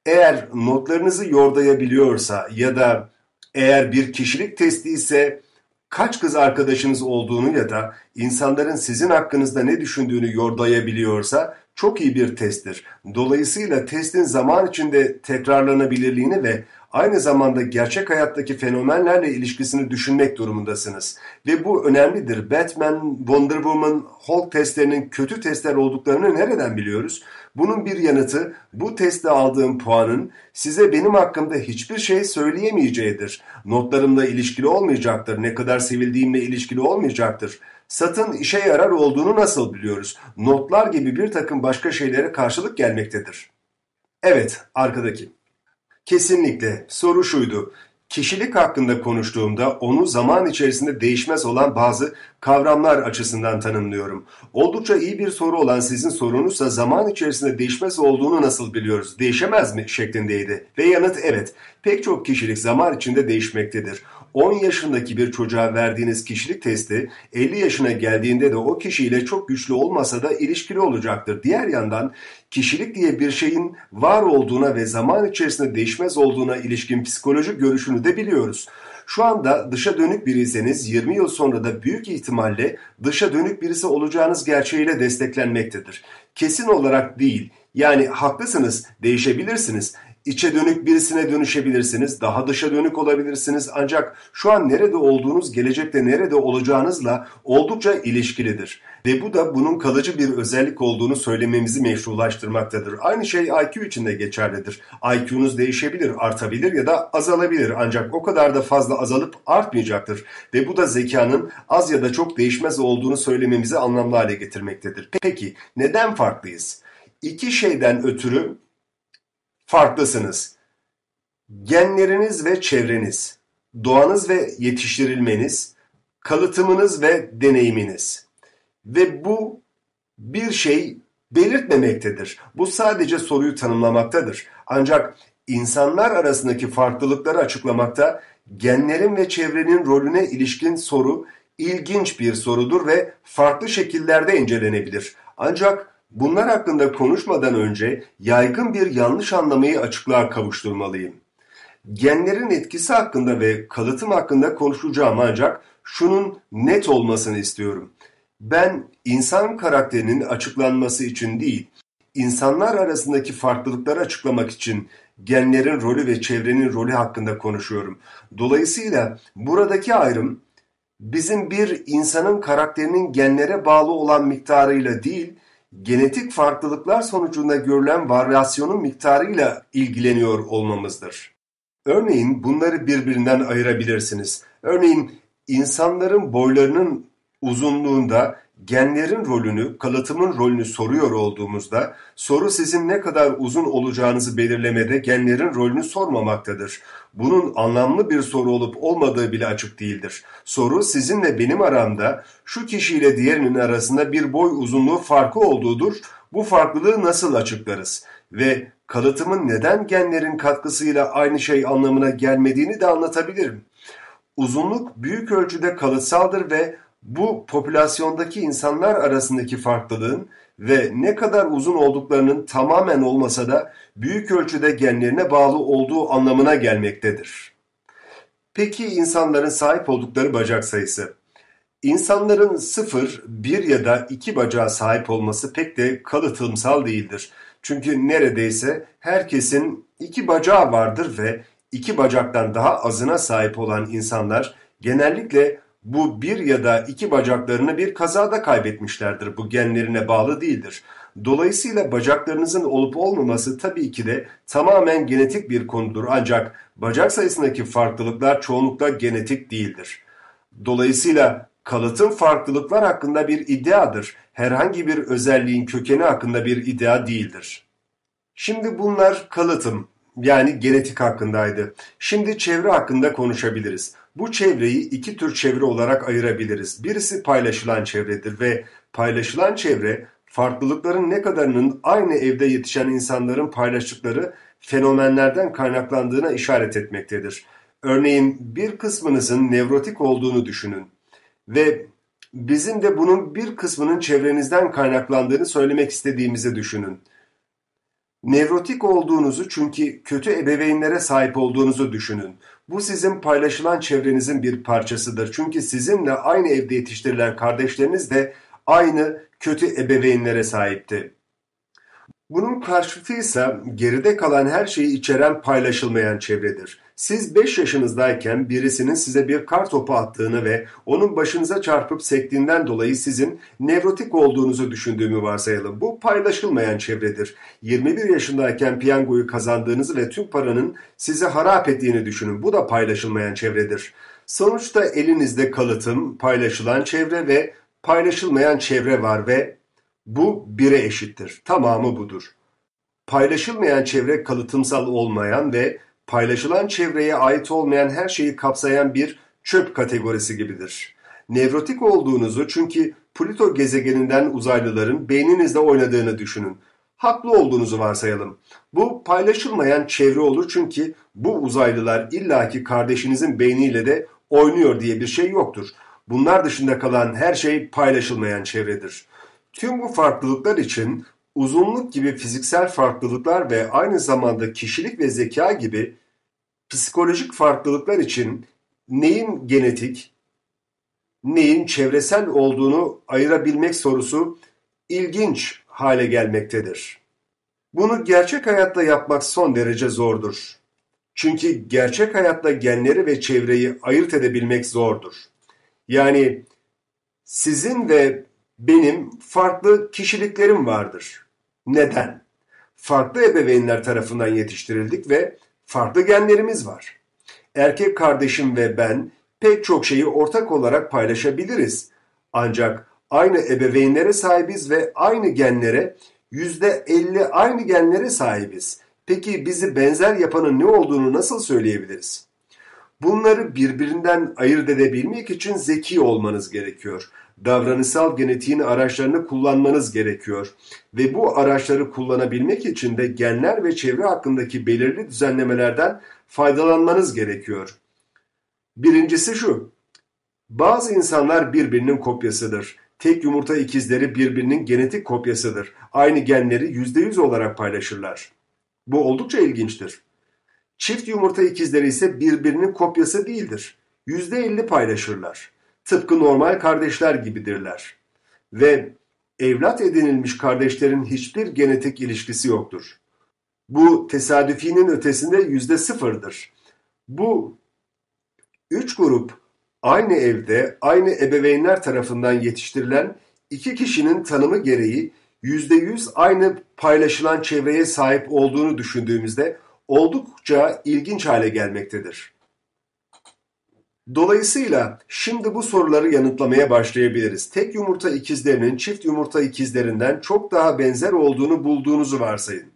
Eğer notlarınızı yordayabiliyorsa ya da eğer bir kişilik testi ise kaç kız arkadaşınız olduğunu ya da insanların sizin hakkınızda ne düşündüğünü yordayabiliyorsa çok iyi bir testtir. Dolayısıyla testin zaman içinde tekrarlanabilirliğini ve aynı zamanda gerçek hayattaki fenomenlerle ilişkisini düşünmek durumundasınız. Ve bu önemlidir. Batman, Wonder Woman, Hulk testlerinin kötü testler olduklarını nereden biliyoruz? Bunun bir yanıtı bu testte aldığım puanın size benim hakkımda hiçbir şey söyleyemeyeceğidir. Notlarımla ilişkili olmayacaktır. Ne kadar sevildiğimle ilişkili olmayacaktır. Satın işe yarar olduğunu nasıl biliyoruz? Notlar gibi bir takım başka şeylere karşılık gelmektedir. Evet, arkadaki. Kesinlikle. Soru şuydu. Kişilik hakkında konuştuğumda onu zaman içerisinde değişmez olan bazı kavramlar açısından tanımlıyorum. Oldukça iyi bir soru olan sizin sorunuzsa zaman içerisinde değişmez olduğunu nasıl biliyoruz? Değişemez mi? şeklindeydi. Ve yanıt evet. Pek çok kişilik zaman içinde değişmektedir. 10 yaşındaki bir çocuğa verdiğiniz kişilik testi 50 yaşına geldiğinde de o kişiyle çok güçlü olmasa da ilişkili olacaktır. Diğer yandan kişilik diye bir şeyin var olduğuna ve zaman içerisinde değişmez olduğuna ilişkin psikolojik görüşünü de biliyoruz. Şu anda dışa dönük biriyseniz 20 yıl sonra da büyük ihtimalle dışa dönük birisi olacağınız gerçeğiyle desteklenmektedir. Kesin olarak değil. Yani haklısınız, değişebilirsiniz. İçe dönük birisine dönüşebilirsiniz, daha dışa dönük olabilirsiniz ancak şu an nerede olduğunuz gelecekte nerede olacağınızla oldukça ilişkilidir. Ve bu da bunun kalıcı bir özellik olduğunu söylememizi meşrulaştırmaktadır. Aynı şey IQ için de geçerlidir. IQ'nuz değişebilir, artabilir ya da azalabilir ancak o kadar da fazla azalıp artmayacaktır. Ve bu da zekanın az ya da çok değişmez olduğunu söylememizi anlamlı hale getirmektedir. Peki neden farklıyız? İki şeyden ötürü farklısınız. Genleriniz ve çevreniz, doğanız ve yetiştirilmeniz, kalıtımınız ve deneyiminiz. Ve bu bir şey belirtmemektedir. Bu sadece soruyu tanımlamaktadır. Ancak insanlar arasındaki farklılıkları açıklamakta genlerin ve çevrenin rolüne ilişkin soru ilginç bir sorudur ve farklı şekillerde incelenebilir. Ancak bunlar hakkında konuşmadan önce yaygın bir yanlış anlamayı açıklığa kavuşturmalıyım. Genlerin etkisi hakkında ve kalıtım hakkında konuşacağım ancak şunun net olmasını istiyorum. Ben insan karakterinin açıklanması için değil, insanlar arasındaki farklılıkları açıklamak için genlerin rolü ve çevrenin rolü hakkında konuşuyorum. Dolayısıyla buradaki ayrım bizim bir insanın karakterinin genlere bağlı olan miktarıyla değil, genetik farklılıklar sonucunda görülen varyasyonun miktarıyla ilgileniyor olmamızdır. Örneğin bunları birbirinden ayırabilirsiniz. Örneğin insanların boylarının uzunluğunda genlerin rolünü, kalıtımın rolünü soruyor olduğumuzda soru sizin ne kadar uzun olacağınızı belirlemede genlerin rolünü sormamaktadır. Bunun anlamlı bir soru olup olmadığı bile açık değildir. Soru sizinle benim aramda şu kişiyle diğerinin arasında bir boy uzunluğu farkı olduğudur. Bu farklılığı nasıl açıklarız? Ve kalıtımın neden genlerin katkısıyla aynı şey anlamına gelmediğini de anlatabilirim. Uzunluk büyük ölçüde kalıtsaldır ve bu popülasyondaki insanlar arasındaki farklılığın ve ne kadar uzun olduklarının tamamen olmasa da büyük ölçüde genlerine bağlı olduğu anlamına gelmektedir. Peki insanların sahip oldukları bacak sayısı? İnsanların sıfır, bir ya da iki bacağa sahip olması pek de kalıtımsal değildir. Çünkü neredeyse herkesin iki bacağı vardır ve iki bacaktan daha azına sahip olan insanlar genellikle bu bir ya da iki bacaklarını bir kazada kaybetmişlerdir. Bu genlerine bağlı değildir. Dolayısıyla bacaklarınızın olup olmaması tabii ki de tamamen genetik bir konudur. Ancak bacak sayısındaki farklılıklar çoğunlukla genetik değildir. Dolayısıyla kalıtım farklılıklar hakkında bir iddiadır. Herhangi bir özelliğin kökeni hakkında bir iddia değildir. Şimdi bunlar kalıtım yani genetik hakkındaydı. Şimdi çevre hakkında konuşabiliriz. Bu çevreyi iki tür çevre olarak ayırabiliriz. Birisi paylaşılan çevredir ve paylaşılan çevre farklılıkların ne kadarının aynı evde yetişen insanların paylaştıkları fenomenlerden kaynaklandığına işaret etmektedir. Örneğin bir kısmınızın nevrotik olduğunu düşünün ve bizim de bunun bir kısmının çevrenizden kaynaklandığını söylemek istediğimizi düşünün. Nevrotik olduğunuzu çünkü kötü ebeveynlere sahip olduğunuzu düşünün. Bu sizin paylaşılan çevrenizin bir parçasıdır. Çünkü sizinle aynı evde yetiştirilen kardeşleriniz de aynı kötü ebeveynlere sahipti. Bunun karşıtı ise geride kalan her şeyi içeren paylaşılmayan çevredir. Siz 5 yaşınızdayken birisinin size bir kar topu attığını ve onun başınıza çarpıp sektiğinden dolayı sizin nevrotik olduğunuzu düşündüğümü varsayalım. Bu paylaşılmayan çevredir. 21 yaşındayken piyangoyu kazandığınızı ve tüm paranın size harap ettiğini düşünün. Bu da paylaşılmayan çevredir. Sonuçta elinizde kalıtım, paylaşılan çevre ve paylaşılmayan çevre var ve bu bire eşittir. Tamamı budur. Paylaşılmayan çevre kalıtımsal olmayan ve paylaşılan çevreye ait olmayan her şeyi kapsayan bir çöp kategorisi gibidir. Nevrotik olduğunuzu çünkü Plüto gezegeninden uzaylıların beyninizde oynadığını düşünün. Haklı olduğunuzu varsayalım. Bu paylaşılmayan çevre olur çünkü bu uzaylılar illaki kardeşinizin beyniyle de oynuyor diye bir şey yoktur. Bunlar dışında kalan her şey paylaşılmayan çevredir. Tüm bu farklılıklar için uzunluk gibi fiziksel farklılıklar ve aynı zamanda kişilik ve zeka gibi psikolojik farklılıklar için neyin genetik, neyin çevresel olduğunu ayırabilmek sorusu ilginç hale gelmektedir. Bunu gerçek hayatta yapmak son derece zordur. Çünkü gerçek hayatta genleri ve çevreyi ayırt edebilmek zordur. Yani sizin ve benim farklı kişiliklerim vardır. Neden? Farklı ebeveynler tarafından yetiştirildik ve farklı genlerimiz var. Erkek kardeşim ve ben pek çok şeyi ortak olarak paylaşabiliriz. Ancak aynı ebeveynlere sahibiz ve aynı genlere yüzde elli aynı genlere sahibiz. Peki bizi benzer yapanın ne olduğunu nasıl söyleyebiliriz? Bunları birbirinden ayırt edebilmek için zeki olmanız gerekiyor. davranışsal genetiğin araçlarını kullanmanız gerekiyor ve bu araçları kullanabilmek için de genler ve çevre hakkındaki belirli düzenlemelerden faydalanmanız gerekiyor. Birincisi şu, bazı insanlar birbirinin kopyasıdır. Tek yumurta ikizleri birbirinin genetik kopyasıdır. Aynı genleri yüzde yüz olarak paylaşırlar. Bu oldukça ilginçtir. Çift yumurta ikizleri ise birbirinin kopyası değildir. Yüzde elli paylaşırlar. Tıpkı normal kardeşler gibidirler. Ve evlat edinilmiş kardeşlerin hiçbir genetik ilişkisi yoktur. Bu tesadüfinin ötesinde yüzde sıfırdır. Bu üç grup aynı evde aynı ebeveynler tarafından yetiştirilen iki kişinin tanımı gereği yüzde yüz aynı paylaşılan çevreye sahip olduğunu düşündüğümüzde oldukça ilginç hale gelmektedir. Dolayısıyla şimdi bu soruları yanıtlamaya başlayabiliriz. Tek yumurta ikizlerinin çift yumurta ikizlerinden çok daha benzer olduğunu bulduğunuzu varsayın.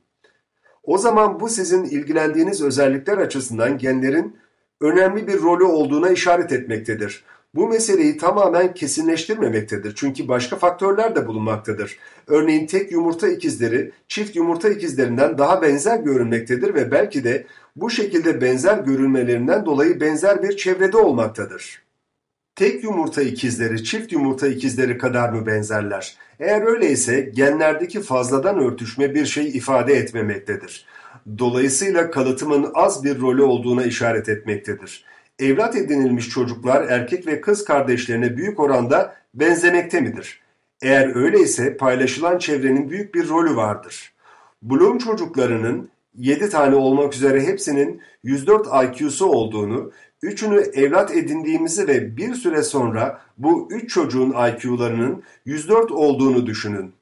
O zaman bu sizin ilgilendiğiniz özellikler açısından genlerin önemli bir rolü olduğuna işaret etmektedir. Bu meseleyi tamamen kesinleştirmemektedir çünkü başka faktörler de bulunmaktadır. Örneğin tek yumurta ikizleri çift yumurta ikizlerinden daha benzer görünmektedir ve belki de bu şekilde benzer görünmelerinden dolayı benzer bir çevrede olmaktadır. Tek yumurta ikizleri çift yumurta ikizleri kadar mı benzerler? Eğer öyleyse genlerdeki fazladan örtüşme bir şey ifade etmemektedir. Dolayısıyla kalıtımın az bir rolü olduğuna işaret etmektedir. Evlat edinilmiş çocuklar erkek ve kız kardeşlerine büyük oranda benzemekte midir? Eğer öyleyse paylaşılan çevrenin büyük bir rolü vardır. Bloom çocuklarının 7 tane olmak üzere hepsinin 104 IQ'su olduğunu, üçünü evlat edindiğimizi ve bir süre sonra bu üç çocuğun IQ'larının 104 olduğunu düşünün.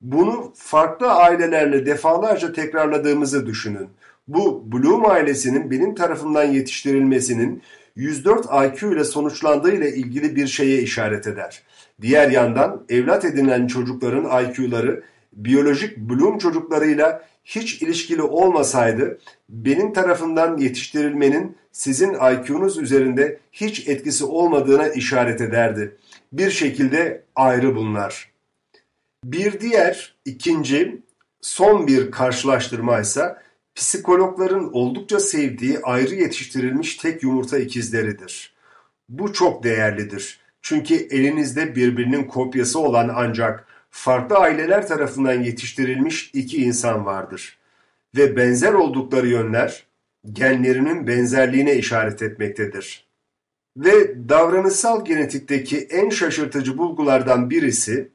Bunu farklı ailelerle defalarca tekrarladığımızı düşünün. Bu Bloom ailesinin benim tarafından yetiştirilmesinin 104 IQ ile sonuçlandığı ile ilgili bir şeye işaret eder. Diğer yandan evlat edinilen çocukların IQ'ları biyolojik Bloom çocuklarıyla hiç ilişkili olmasaydı benim tarafından yetiştirilmenin sizin IQ'nuz üzerinde hiç etkisi olmadığına işaret ederdi. Bir şekilde ayrı bunlar. Bir diğer, ikinci, son bir karşılaştırma ise psikologların oldukça sevdiği ayrı yetiştirilmiş tek yumurta ikizleridir. Bu çok değerlidir. Çünkü elinizde birbirinin kopyası olan ancak farklı aileler tarafından yetiştirilmiş iki insan vardır. Ve benzer oldukları yönler genlerinin benzerliğine işaret etmektedir. Ve davranışsal genetikteki en şaşırtıcı bulgulardan birisi,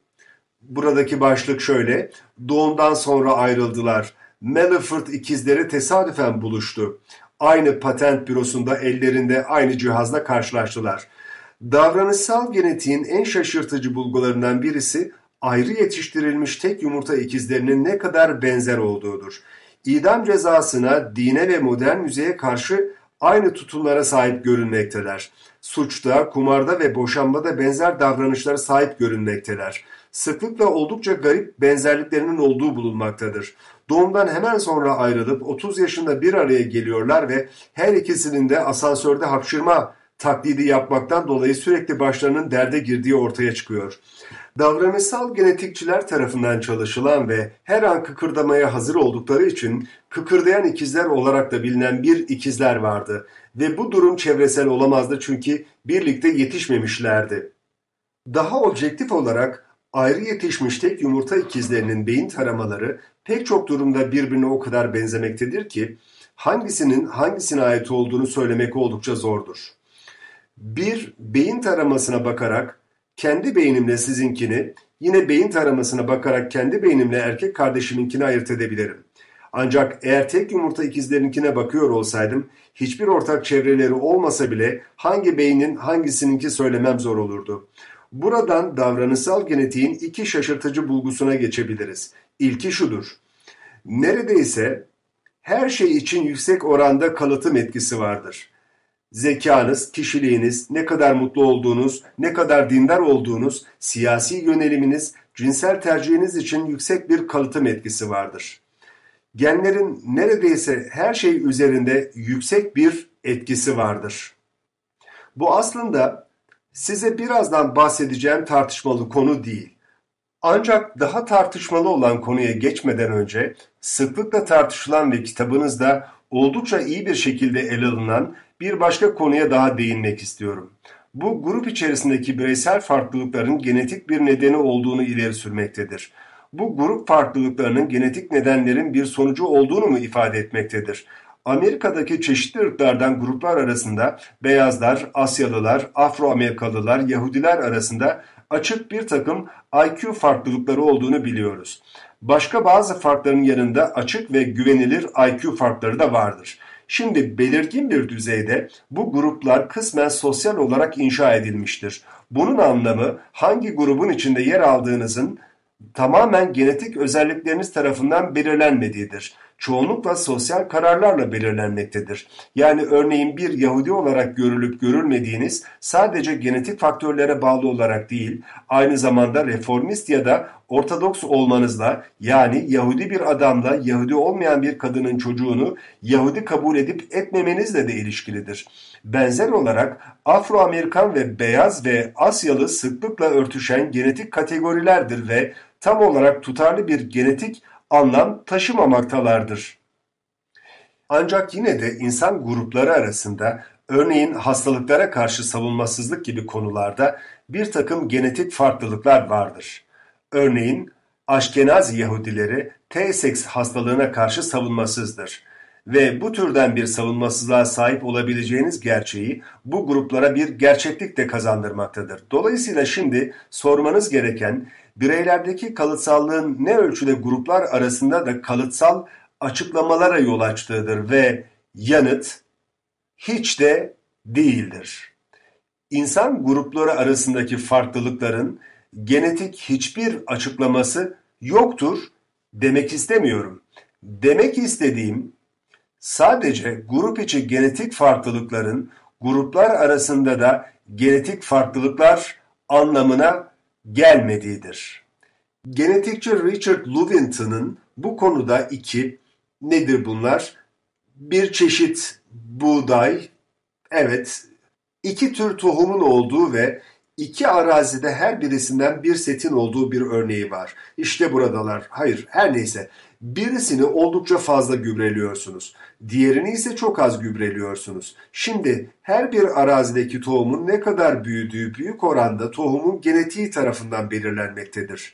buradaki başlık şöyle, doğumdan sonra ayrıldılar. Melliford ikizleri tesadüfen buluştu. Aynı patent bürosunda ellerinde aynı cihazla karşılaştılar. Davranışsal genetiğin en şaşırtıcı bulgularından birisi ayrı yetiştirilmiş tek yumurta ikizlerinin ne kadar benzer olduğudur. İdam cezasına, dine ve modern müziğe karşı aynı tutumlara sahip görünmekteler. Suçta, kumarda ve boşanmada benzer davranışlara sahip görünmekteler. Sıklıkla oldukça garip benzerliklerinin olduğu bulunmaktadır. Doğumdan hemen sonra ayrılıp 30 yaşında bir araya geliyorlar ve her ikisinin de asansörde hapşırma taklidi yapmaktan dolayı sürekli başlarının derde girdiği ortaya çıkıyor. Davranışsal genetikçiler tarafından çalışılan ve her an kıkırdamaya hazır oldukları için kıkırdayan ikizler olarak da bilinen bir ikizler vardı ve bu durum çevresel olamazdı çünkü birlikte yetişmemişlerdi. Daha objektif olarak ayrı yetişmiş tek yumurta ikizlerinin beyin taramaları pek çok durumda birbirine o kadar benzemektedir ki hangisinin hangisine ait olduğunu söylemek oldukça zordur. Bir beyin taramasına bakarak kendi beynimle sizinkini, yine beyin taramasına bakarak kendi beynimle erkek kardeşiminkini ayırt edebilirim. Ancak eğer tek yumurta ikizlerinkine bakıyor olsaydım, hiçbir ortak çevreleri olmasa bile hangi beynin hangisininki söylemem zor olurdu. Buradan davranışsal genetiğin iki şaşırtıcı bulgusuna geçebiliriz. İlki şudur. Neredeyse her şey için yüksek oranda kalıtım etkisi vardır zekanız, kişiliğiniz, ne kadar mutlu olduğunuz, ne kadar dindar olduğunuz, siyasi yöneliminiz, cinsel tercihiniz için yüksek bir kalıtım etkisi vardır. Genlerin neredeyse her şey üzerinde yüksek bir etkisi vardır. Bu aslında size birazdan bahsedeceğim tartışmalı konu değil. Ancak daha tartışmalı olan konuya geçmeden önce sıklıkla tartışılan ve kitabınızda oldukça iyi bir şekilde ele alınan bir başka konuya daha değinmek istiyorum. Bu grup içerisindeki bireysel farklılıkların genetik bir nedeni olduğunu ileri sürmektedir. Bu grup farklılıklarının genetik nedenlerin bir sonucu olduğunu mu ifade etmektedir? Amerika'daki çeşitli ırklardan gruplar arasında beyazlar, Asyalılar, Afro-Amerikalılar, Yahudiler arasında açık bir takım IQ farklılıkları olduğunu biliyoruz. Başka bazı farkların yanında açık ve güvenilir IQ farkları da vardır. Şimdi belirgin bir düzeyde bu gruplar kısmen sosyal olarak inşa edilmiştir. Bunun anlamı hangi grubun içinde yer aldığınızın tamamen genetik özellikleriniz tarafından belirlenmediğidir çoğunlukla sosyal kararlarla belirlenmektedir. Yani örneğin bir Yahudi olarak görülüp görülmediğiniz sadece genetik faktörlere bağlı olarak değil, aynı zamanda reformist ya da Ortodoks olmanızla yani Yahudi bir adamla Yahudi olmayan bir kadının çocuğunu Yahudi kabul edip etmemenizle de ilişkilidir. Benzer olarak Afro-Amerikan ve beyaz ve Asyalı sıklıkla örtüşen genetik kategorilerdir ve tam olarak tutarlı bir genetik anlam taşımamaktalardır. Ancak yine de insan grupları arasında örneğin hastalıklara karşı savunmasızlık gibi konularda bir takım genetik farklılıklar vardır. Örneğin Aşkenazi Yahudileri T-seks hastalığına karşı savunmasızdır ve bu türden bir savunmasızlığa sahip olabileceğiniz gerçeği bu gruplara bir gerçeklik de kazandırmaktadır. Dolayısıyla şimdi sormanız gereken bireylerdeki kalıtsallığın ne ölçüde gruplar arasında da kalıtsal açıklamalara yol açtığıdır ve yanıt hiç de değildir. İnsan grupları arasındaki farklılıkların genetik hiçbir açıklaması yoktur demek istemiyorum. Demek istediğim sadece grup içi genetik farklılıkların gruplar arasında da genetik farklılıklar anlamına gelmediğidir. Genetikçi Richard Lewontin'in bu konuda iki, nedir bunlar? Bir çeşit buğday, evet, iki tür tohumun olduğu ve iki arazide her birisinden bir setin olduğu bir örneği var. İşte buradalar. Hayır, her neyse. Birisini oldukça fazla gübreliyorsunuz. Diğerini ise çok az gübreliyorsunuz. Şimdi her bir arazideki tohumun ne kadar büyüdüğü büyük oranda tohumun genetiği tarafından belirlenmektedir.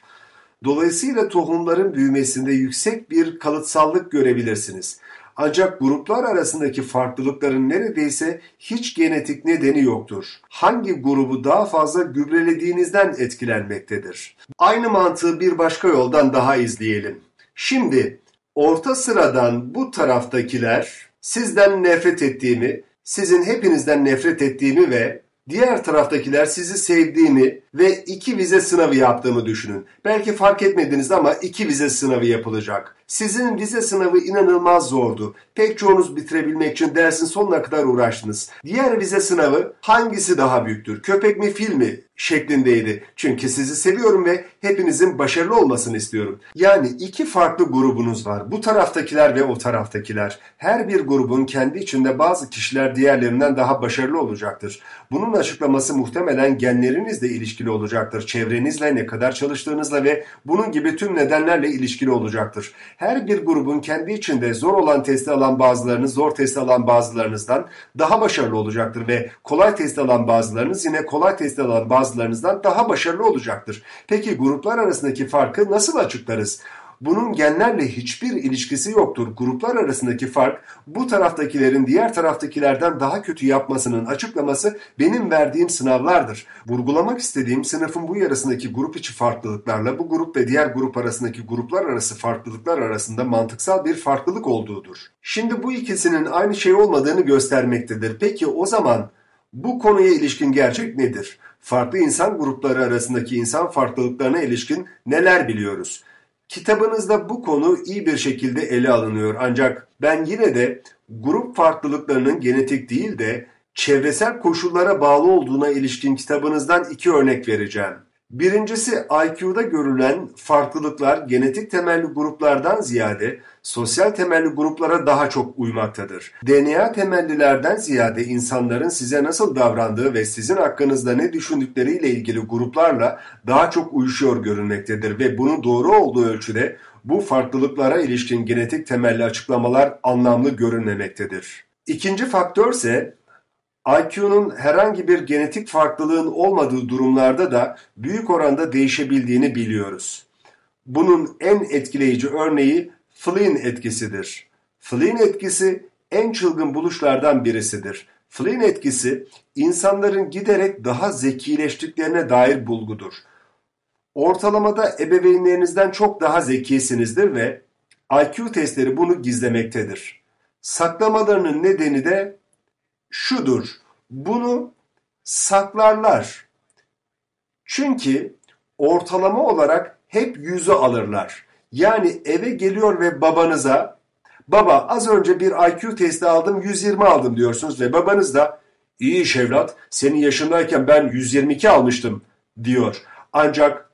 Dolayısıyla tohumların büyümesinde yüksek bir kalıtsallık görebilirsiniz. Ancak gruplar arasındaki farklılıkların neredeyse hiç genetik nedeni yoktur. Hangi grubu daha fazla gübrelediğinizden etkilenmektedir. Aynı mantığı bir başka yoldan daha izleyelim. Şimdi orta sıradan bu taraftakiler sizden nefret ettiğimi, sizin hepinizden nefret ettiğimi ve diğer taraftakiler sizi sevdiğini ve iki vize sınavı yaptığımı düşünün. Belki fark etmediniz ama iki vize sınavı yapılacak. Sizin vize sınavı inanılmaz zordu. Pek çoğunuz bitirebilmek için dersin sonuna kadar uğraştınız. Diğer vize sınavı hangisi daha büyüktür? Köpek mi fil mi? şeklindeydi. Çünkü sizi seviyorum ve hepinizin başarılı olmasını istiyorum. Yani iki farklı grubunuz var. Bu taraftakiler ve o taraftakiler. Her bir grubun kendi içinde bazı kişiler diğerlerinden daha başarılı olacaktır. Bunun açıklaması muhtemelen genlerinizle ilişkili olacaktır. Çevrenizle ne kadar çalıştığınızla ve bunun gibi tüm nedenlerle ilişkili olacaktır. Her bir grubun kendi içinde zor olan testi alan bazılarınız zor testi alan bazılarınızdan daha başarılı olacaktır ve kolay testi alan bazılarınız yine kolay testi alan bazılarınızdan daha başarılı olacaktır. Peki gruplar arasındaki farkı nasıl açıklarız? Bunun genlerle hiçbir ilişkisi yoktur. Gruplar arasındaki fark bu taraftakilerin diğer taraftakilerden daha kötü yapmasının açıklaması benim verdiğim sınavlardır. Vurgulamak istediğim sınıfın bu yarısındaki grup içi farklılıklarla bu grup ve diğer grup arasındaki gruplar arası farklılıklar arasında mantıksal bir farklılık olduğudur. Şimdi bu ikisinin aynı şey olmadığını göstermektedir. Peki o zaman bu konuya ilişkin gerçek nedir? Farklı insan grupları arasındaki insan farklılıklarına ilişkin neler biliyoruz? Kitabınızda bu konu iyi bir şekilde ele alınıyor ancak ben yine de grup farklılıklarının genetik değil de çevresel koşullara bağlı olduğuna ilişkin kitabınızdan iki örnek vereceğim. Birincisi IQ'da görülen farklılıklar genetik temelli gruplardan ziyade sosyal temelli gruplara daha çok uymaktadır. DNA temellilerden ziyade insanların size nasıl davrandığı ve sizin hakkınızda ne düşündükleriyle ilgili gruplarla daha çok uyuşuyor görünmektedir ve bunun doğru olduğu ölçüde bu farklılıklara ilişkin genetik temelli açıklamalar anlamlı görünmemektedir. İkinci faktör ise IQ'nun herhangi bir genetik farklılığın olmadığı durumlarda da büyük oranda değişebildiğini biliyoruz. Bunun en etkileyici örneği Flynn etkisidir. Flynn etkisi en çılgın buluşlardan birisidir. Flynn etkisi insanların giderek daha zekileştiklerine dair bulgudur. Ortalamada ebeveynlerinizden çok daha zekisinizdir ve IQ testleri bunu gizlemektedir. Saklamalarının nedeni de şudur. Bunu saklarlar. Çünkü ortalama olarak hep yüzü alırlar. Yani eve geliyor ve babanıza baba az önce bir IQ testi aldım 120 aldım diyorsunuz ve babanız da iyi iş evlat senin yaşındayken ben 122 almıştım diyor. Ancak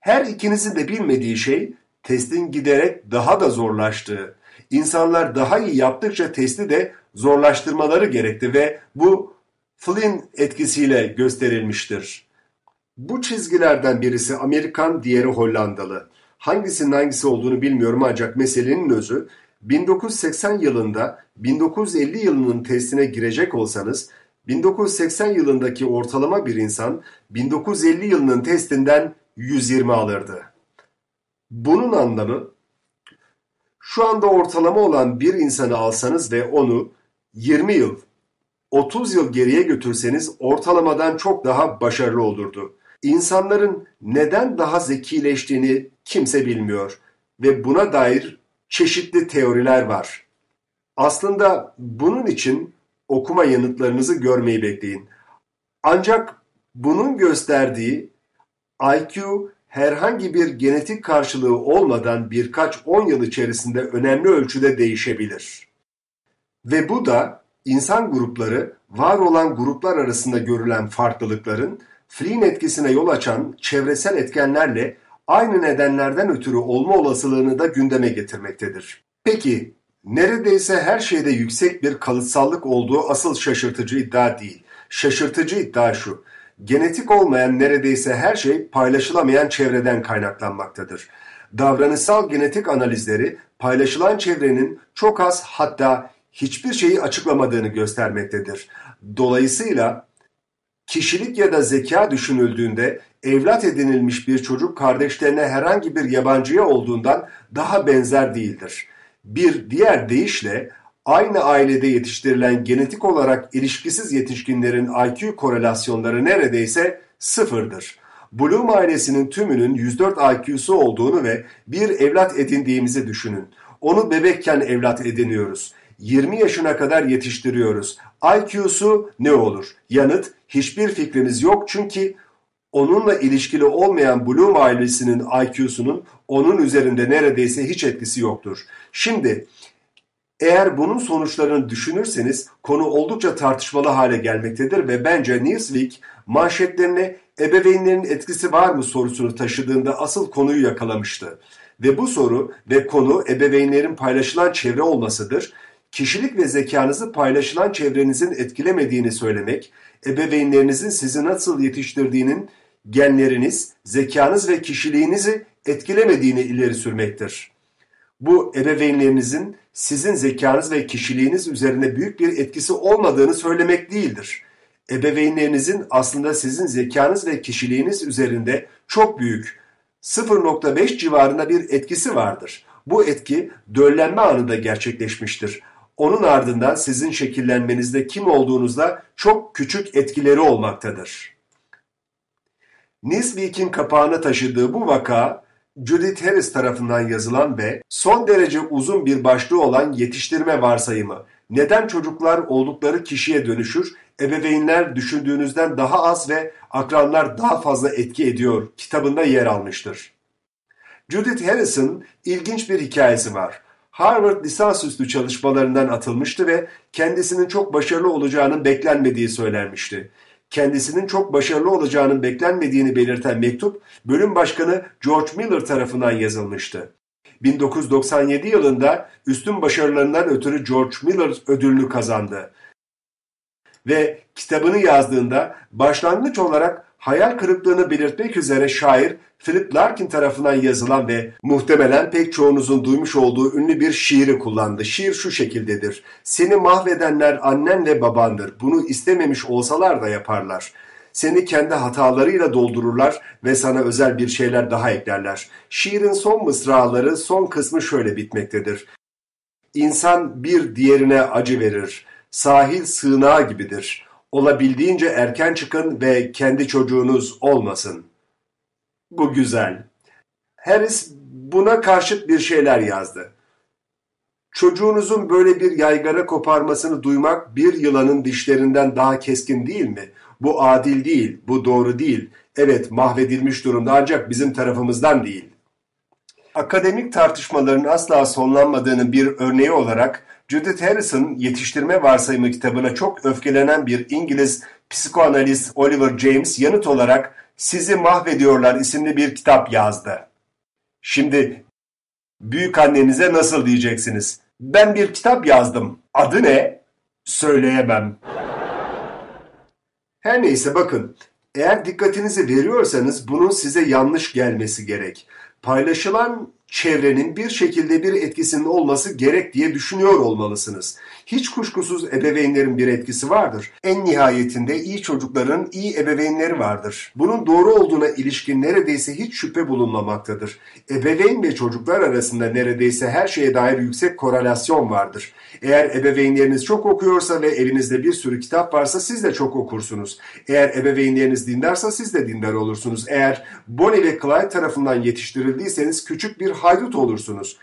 her ikinizin de bilmediği şey testin giderek daha da zorlaştığı. İnsanlar daha iyi yaptıkça testi de zorlaştırmaları gerekti ve bu Flynn etkisiyle gösterilmiştir. Bu çizgilerden birisi Amerikan, diğeri Hollandalı. Hangisinin hangisi olduğunu bilmiyorum ancak meselenin özü 1980 yılında 1950 yılının testine girecek olsanız 1980 yılındaki ortalama bir insan 1950 yılının testinden 120 alırdı. Bunun anlamı şu anda ortalama olan bir insanı alsanız ve onu 20 yıl, 30 yıl geriye götürseniz ortalamadan çok daha başarılı olurdu. İnsanların neden daha zekileştiğini kimse bilmiyor ve buna dair çeşitli teoriler var. Aslında bunun için okuma yanıtlarınızı görmeyi bekleyin. Ancak bunun gösterdiği IQ herhangi bir genetik karşılığı olmadan birkaç on yıl içerisinde önemli ölçüde değişebilir. Ve bu da insan grupları var olan gruplar arasında görülen farklılıkların Flynn etkisine yol açan çevresel etkenlerle aynı nedenlerden ötürü olma olasılığını da gündeme getirmektedir. Peki neredeyse her şeyde yüksek bir kalıtsallık olduğu asıl şaşırtıcı iddia değil. Şaşırtıcı iddia şu. Genetik olmayan neredeyse her şey paylaşılamayan çevreden kaynaklanmaktadır. Davranışsal genetik analizleri paylaşılan çevrenin çok az hatta hiçbir şeyi açıklamadığını göstermektedir. Dolayısıyla kişilik ya da zeka düşünüldüğünde evlat edinilmiş bir çocuk kardeşlerine herhangi bir yabancıya olduğundan daha benzer değildir. Bir diğer deyişle aynı ailede yetiştirilen genetik olarak ilişkisiz yetişkinlerin IQ korelasyonları neredeyse sıfırdır. Bloom ailesinin tümünün 104 IQ'su olduğunu ve bir evlat edindiğimizi düşünün. Onu bebekken evlat ediniyoruz. 20 yaşına kadar yetiştiriyoruz. IQ'su ne olur? Yanıt hiçbir fikrimiz yok çünkü onunla ilişkili olmayan Bloom ailesinin IQ'sunun onun üzerinde neredeyse hiç etkisi yoktur. Şimdi eğer bunun sonuçlarını düşünürseniz konu oldukça tartışmalı hale gelmektedir ve bence Newsweek manşetlerine ebeveynlerin etkisi var mı sorusunu taşıdığında asıl konuyu yakalamıştı. Ve bu soru ve konu ebeveynlerin paylaşılan çevre olmasıdır. Kişilik ve zekanızı paylaşılan çevrenizin etkilemediğini söylemek, ebeveynlerinizin sizi nasıl yetiştirdiğinin genleriniz, zekanız ve kişiliğinizi etkilemediğini ileri sürmektir. Bu ebeveynlerinizin sizin zekanız ve kişiliğiniz üzerine büyük bir etkisi olmadığını söylemek değildir. Ebeveynlerinizin aslında sizin zekanız ve kişiliğiniz üzerinde çok büyük, 0.5 civarında bir etkisi vardır. Bu etki döllenme anında gerçekleşmiştir. Onun ardından sizin şekillenmenizde kim olduğunuzda çok küçük etkileri olmaktadır. Newsweek'in kapağına taşıdığı bu vaka Judith Harris tarafından yazılan ve son derece uzun bir başlığı olan yetiştirme varsayımı. Neden çocuklar oldukları kişiye dönüşür, ebeveynler düşündüğünüzden daha az ve akranlar daha fazla etki ediyor kitabında yer almıştır. Judith Harris'ın ilginç bir hikayesi var. Harvard lisansüstü çalışmalarından atılmıştı ve kendisinin çok başarılı olacağının beklenmediği söylenmişti. kendisinin çok başarılı olacağının beklenmediğini belirten mektup, bölüm başkanı George Miller tarafından yazılmıştı. 1997 yılında üstün başarılarından ötürü George Miller ödülünü kazandı. Ve kitabını yazdığında başlangıç olarak hayal kırıklığını belirtmek üzere şair Philip Larkin tarafından yazılan ve muhtemelen pek çoğunuzun duymuş olduğu ünlü bir şiiri kullandı. Şiir şu şekildedir. Seni mahvedenler annen ve babandır. Bunu istememiş olsalar da yaparlar. Seni kendi hatalarıyla doldururlar ve sana özel bir şeyler daha eklerler. Şiirin son mısraları son kısmı şöyle bitmektedir. İnsan bir diğerine acı verir. Sahil sığınağı gibidir. Olabildiğince erken çıkın ve kendi çocuğunuz olmasın. Bu güzel. Harris buna karşıt bir şeyler yazdı. Çocuğunuzun böyle bir yaygara koparmasını duymak bir yılanın dişlerinden daha keskin değil mi? Bu adil değil, bu doğru değil. Evet mahvedilmiş durumda ancak bizim tarafımızdan değil. Akademik tartışmaların asla sonlanmadığının bir örneği olarak Judith Harrison Yetiştirme Varsayımı kitabına çok öfkelenen bir İngiliz psikoanalist Oliver James yanıt olarak Sizi Mahvediyorlar isimli bir kitap yazdı. Şimdi büyük annenize nasıl diyeceksiniz? Ben bir kitap yazdım. Adı ne? Söyleyemem. Her neyse bakın, eğer dikkatinizi veriyorsanız bunun size yanlış gelmesi gerek. Paylaşılan çevrenin bir şekilde bir etkisinin olması gerek diye düşünüyor olmalısınız. Hiç kuşkusuz ebeveynlerin bir etkisi vardır. En nihayetinde iyi çocukların iyi ebeveynleri vardır. Bunun doğru olduğuna ilişkin neredeyse hiç şüphe bulunmamaktadır. Ebeveyn ve çocuklar arasında neredeyse her şeye dair yüksek korelasyon vardır. Eğer ebeveynleriniz çok okuyorsa ve elinizde bir sürü kitap varsa siz de çok okursunuz. Eğer ebeveynleriniz dindarsa siz de dindar olursunuz. Eğer Bonnie ve Clyde tarafından yetiştirildiyseniz küçük bir haydut olursunuz.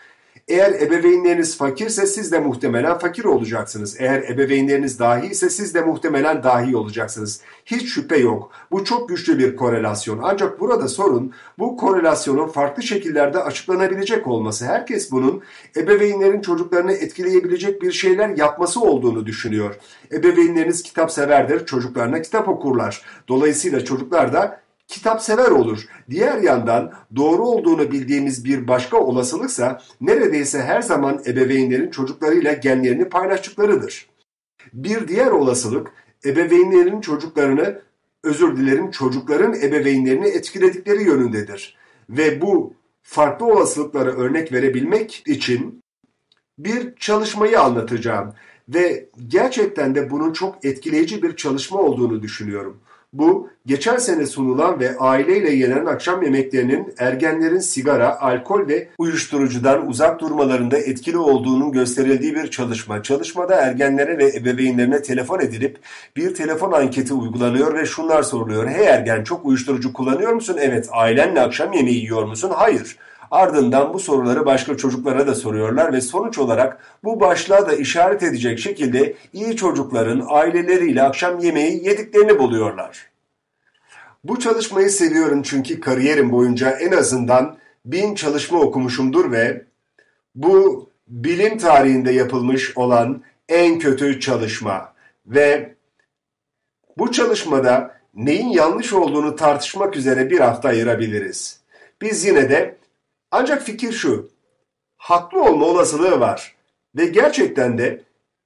Eğer ebeveynleriniz fakirse siz de muhtemelen fakir olacaksınız. Eğer ebeveynleriniz dahi ise siz de muhtemelen dahi olacaksınız. Hiç şüphe yok. Bu çok güçlü bir korelasyon. Ancak burada sorun bu korelasyonun farklı şekillerde açıklanabilecek olması. Herkes bunun ebeveynlerin çocuklarını etkileyebilecek bir şeyler yapması olduğunu düşünüyor. Ebeveynleriniz kitap severdir, çocuklarına kitap okurlar. Dolayısıyla çocuklar da kitap sever olur. Diğer yandan doğru olduğunu bildiğimiz bir başka olasılıksa neredeyse her zaman ebeveynlerin çocuklarıyla genlerini paylaştıklarıdır. Bir diğer olasılık ebeveynlerin çocuklarını özür dilerim çocukların ebeveynlerini etkiledikleri yönündedir. Ve bu farklı olasılıklara örnek verebilmek için bir çalışmayı anlatacağım ve gerçekten de bunun çok etkileyici bir çalışma olduğunu düşünüyorum. Bu, geçen sene sunulan ve aileyle yenen akşam yemeklerinin ergenlerin sigara, alkol ve uyuşturucudan uzak durmalarında etkili olduğunun gösterildiği bir çalışma. Çalışmada ergenlere ve ebeveynlerine telefon edilip bir telefon anketi uygulanıyor ve şunlar soruluyor. Hey ergen çok uyuşturucu kullanıyor musun? Evet. Ailenle akşam yemeği yiyor musun? Hayır. Ardından bu soruları başka çocuklara da soruyorlar ve sonuç olarak bu başlığa da işaret edecek şekilde iyi çocukların aileleriyle akşam yemeği yediklerini buluyorlar. Bu çalışmayı seviyorum çünkü kariyerim boyunca en azından bin çalışma okumuşumdur ve bu bilim tarihinde yapılmış olan en kötü çalışma ve bu çalışmada neyin yanlış olduğunu tartışmak üzere bir hafta ayırabiliriz. Biz yine de ancak fikir şu, haklı olma olasılığı var ve gerçekten de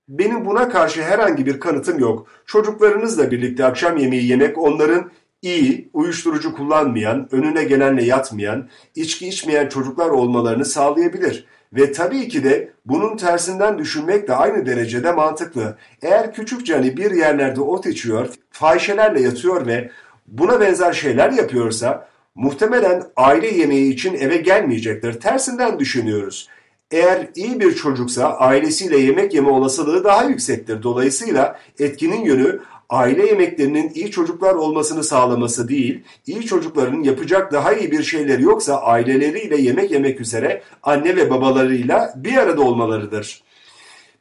benim buna karşı herhangi bir kanıtım yok. Çocuklarınızla birlikte akşam yemeği yemek onların iyi, uyuşturucu kullanmayan, önüne gelenle yatmayan, içki içmeyen çocuklar olmalarını sağlayabilir. Ve tabii ki de bunun tersinden düşünmek de aynı derecede mantıklı. Eğer küçük cani bir yerlerde ot içiyor, fahişelerle yatıyor ve buna benzer şeyler yapıyorsa muhtemelen aile yemeği için eve gelmeyecektir. Tersinden düşünüyoruz. Eğer iyi bir çocuksa ailesiyle yemek yeme olasılığı daha yüksektir. Dolayısıyla etkinin yönü aile yemeklerinin iyi çocuklar olmasını sağlaması değil, iyi çocukların yapacak daha iyi bir şeyleri yoksa aileleriyle yemek yemek üzere anne ve babalarıyla bir arada olmalarıdır.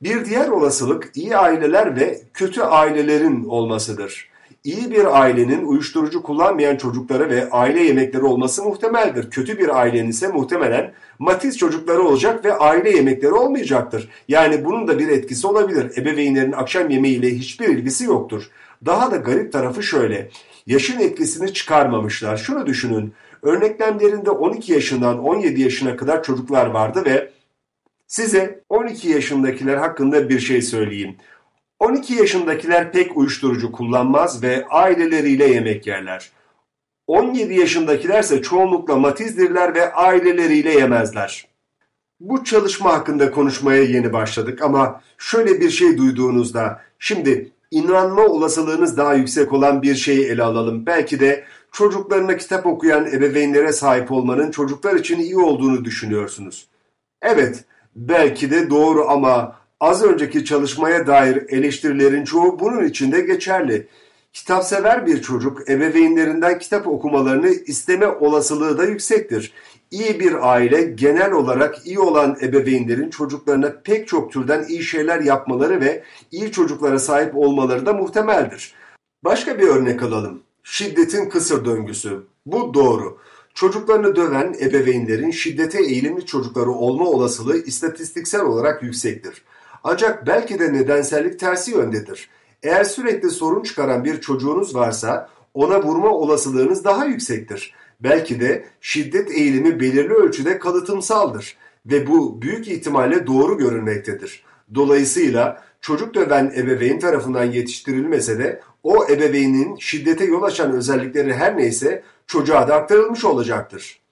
Bir diğer olasılık iyi aileler ve kötü ailelerin olmasıdır. İyi bir ailenin uyuşturucu kullanmayan çocukları ve aile yemekleri olması muhtemeldir. Kötü bir ailenin ise muhtemelen Matiz çocukları olacak ve aile yemekleri olmayacaktır. Yani bunun da bir etkisi olabilir. Ebeveynlerin akşam yemeğiyle hiçbir ilgisi yoktur. Daha da garip tarafı şöyle. Yaşın etkisini çıkarmamışlar. Şunu düşünün. Örneklemlerinde 12 yaşından 17 yaşına kadar çocuklar vardı ve size 12 yaşındakiler hakkında bir şey söyleyeyim. 12 yaşındakiler pek uyuşturucu kullanmaz ve aileleriyle yemek yerler. 17 yaşındakilerse çoğunlukla matizdirler ve aileleriyle yemezler. Bu çalışma hakkında konuşmaya yeni başladık ama şöyle bir şey duyduğunuzda şimdi inanma olasılığınız daha yüksek olan bir şeyi ele alalım. Belki de çocuklarına kitap okuyan ebeveynlere sahip olmanın çocuklar için iyi olduğunu düşünüyorsunuz. Evet, belki de doğru ama az önceki çalışmaya dair eleştirilerin çoğu bunun için de geçerli. Kitapsever bir çocuk ebeveynlerinden kitap okumalarını isteme olasılığı da yüksektir. İyi bir aile genel olarak iyi olan ebeveynlerin çocuklarına pek çok türden iyi şeyler yapmaları ve iyi çocuklara sahip olmaları da muhtemeldir. Başka bir örnek alalım. Şiddetin kısır döngüsü. Bu doğru. Çocuklarını döven ebeveynlerin şiddete eğilimli çocukları olma olasılığı istatistiksel olarak yüksektir. Ancak belki de nedensellik tersi yöndedir. Eğer sürekli sorun çıkaran bir çocuğunuz varsa ona vurma olasılığınız daha yüksektir. Belki de şiddet eğilimi belirli ölçüde kalıtımsaldır ve bu büyük ihtimalle doğru görünmektedir. Dolayısıyla çocuk döven ebeveyn tarafından yetiştirilmese de o ebeveynin şiddete yol açan özellikleri her neyse çocuğa da aktarılmış olacaktır.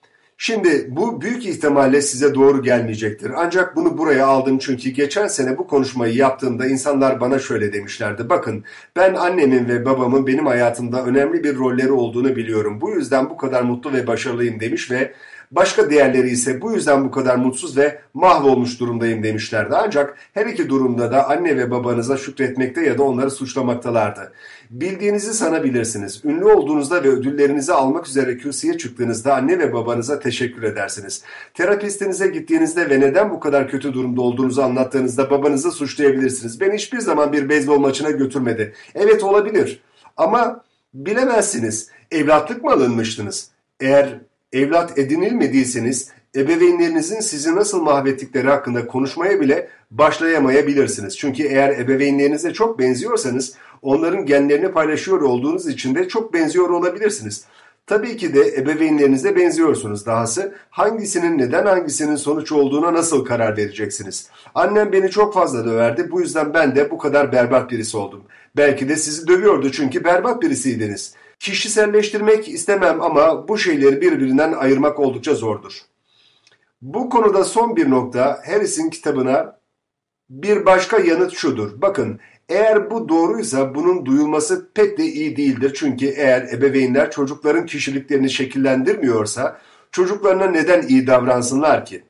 Şimdi bu büyük ihtimalle size doğru gelmeyecektir. Ancak bunu buraya aldım çünkü geçen sene bu konuşmayı yaptığımda insanlar bana şöyle demişlerdi. Bakın ben annemin ve babamın benim hayatımda önemli bir rolleri olduğunu biliyorum. Bu yüzden bu kadar mutlu ve başarılıyım demiş ve Başka diğerleri ise bu yüzden bu kadar mutsuz ve mahvolmuş durumdayım demişlerdi. Ancak her iki durumda da anne ve babanıza şükretmekte ya da onları suçlamaktalardı. Bildiğinizi sanabilirsiniz. Ünlü olduğunuzda ve ödüllerinizi almak üzere kürsüye çıktığınızda anne ve babanıza teşekkür edersiniz. Terapistinize gittiğinizde ve neden bu kadar kötü durumda olduğunuzu anlattığınızda babanızı suçlayabilirsiniz. Beni hiçbir zaman bir beyzbol maçına götürmedi. Evet olabilir ama bilemezsiniz. Evlatlık mı alınmıştınız? Eğer evlat edinilmediyseniz ebeveynlerinizin sizi nasıl mahvettikleri hakkında konuşmaya bile başlayamayabilirsiniz. Çünkü eğer ebeveynlerinize çok benziyorsanız onların genlerini paylaşıyor olduğunuz için de çok benziyor olabilirsiniz. Tabii ki de ebeveynlerinize benziyorsunuz. Dahası hangisinin neden hangisinin sonuç olduğuna nasıl karar vereceksiniz? Annem beni çok fazla döverdi. Bu yüzden ben de bu kadar berbat birisi oldum. Belki de sizi dövüyordu çünkü berbat birisiydiniz. Kişiselleştirmek istemem ama bu şeyleri birbirinden ayırmak oldukça zordur. Bu konuda son bir nokta Harris'in kitabına bir başka yanıt şudur. Bakın eğer bu doğruysa bunun duyulması pek de iyi değildir. Çünkü eğer ebeveynler çocukların kişiliklerini şekillendirmiyorsa çocuklarına neden iyi davransınlar ki?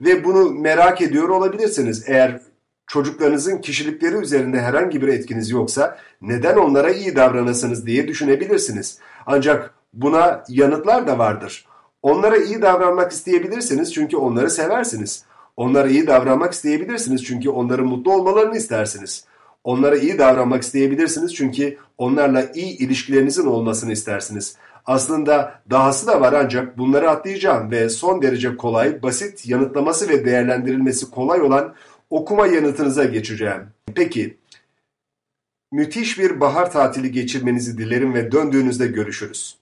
Ve bunu merak ediyor olabilirsiniz. Eğer çocuklarınızın kişilikleri üzerinde herhangi bir etkiniz yoksa neden onlara iyi davranasınız diye düşünebilirsiniz. Ancak buna yanıtlar da vardır. Onlara iyi davranmak isteyebilirsiniz çünkü onları seversiniz. Onlara iyi davranmak isteyebilirsiniz çünkü onların mutlu olmalarını istersiniz. Onlara iyi davranmak isteyebilirsiniz çünkü onlarla iyi ilişkilerinizin olmasını istersiniz. Aslında dahası da var ancak bunları atlayacağım ve son derece kolay, basit, yanıtlaması ve değerlendirilmesi kolay olan okuma yanıtınıza geçeceğim. Peki, müthiş bir bahar tatili geçirmenizi dilerim ve döndüğünüzde görüşürüz.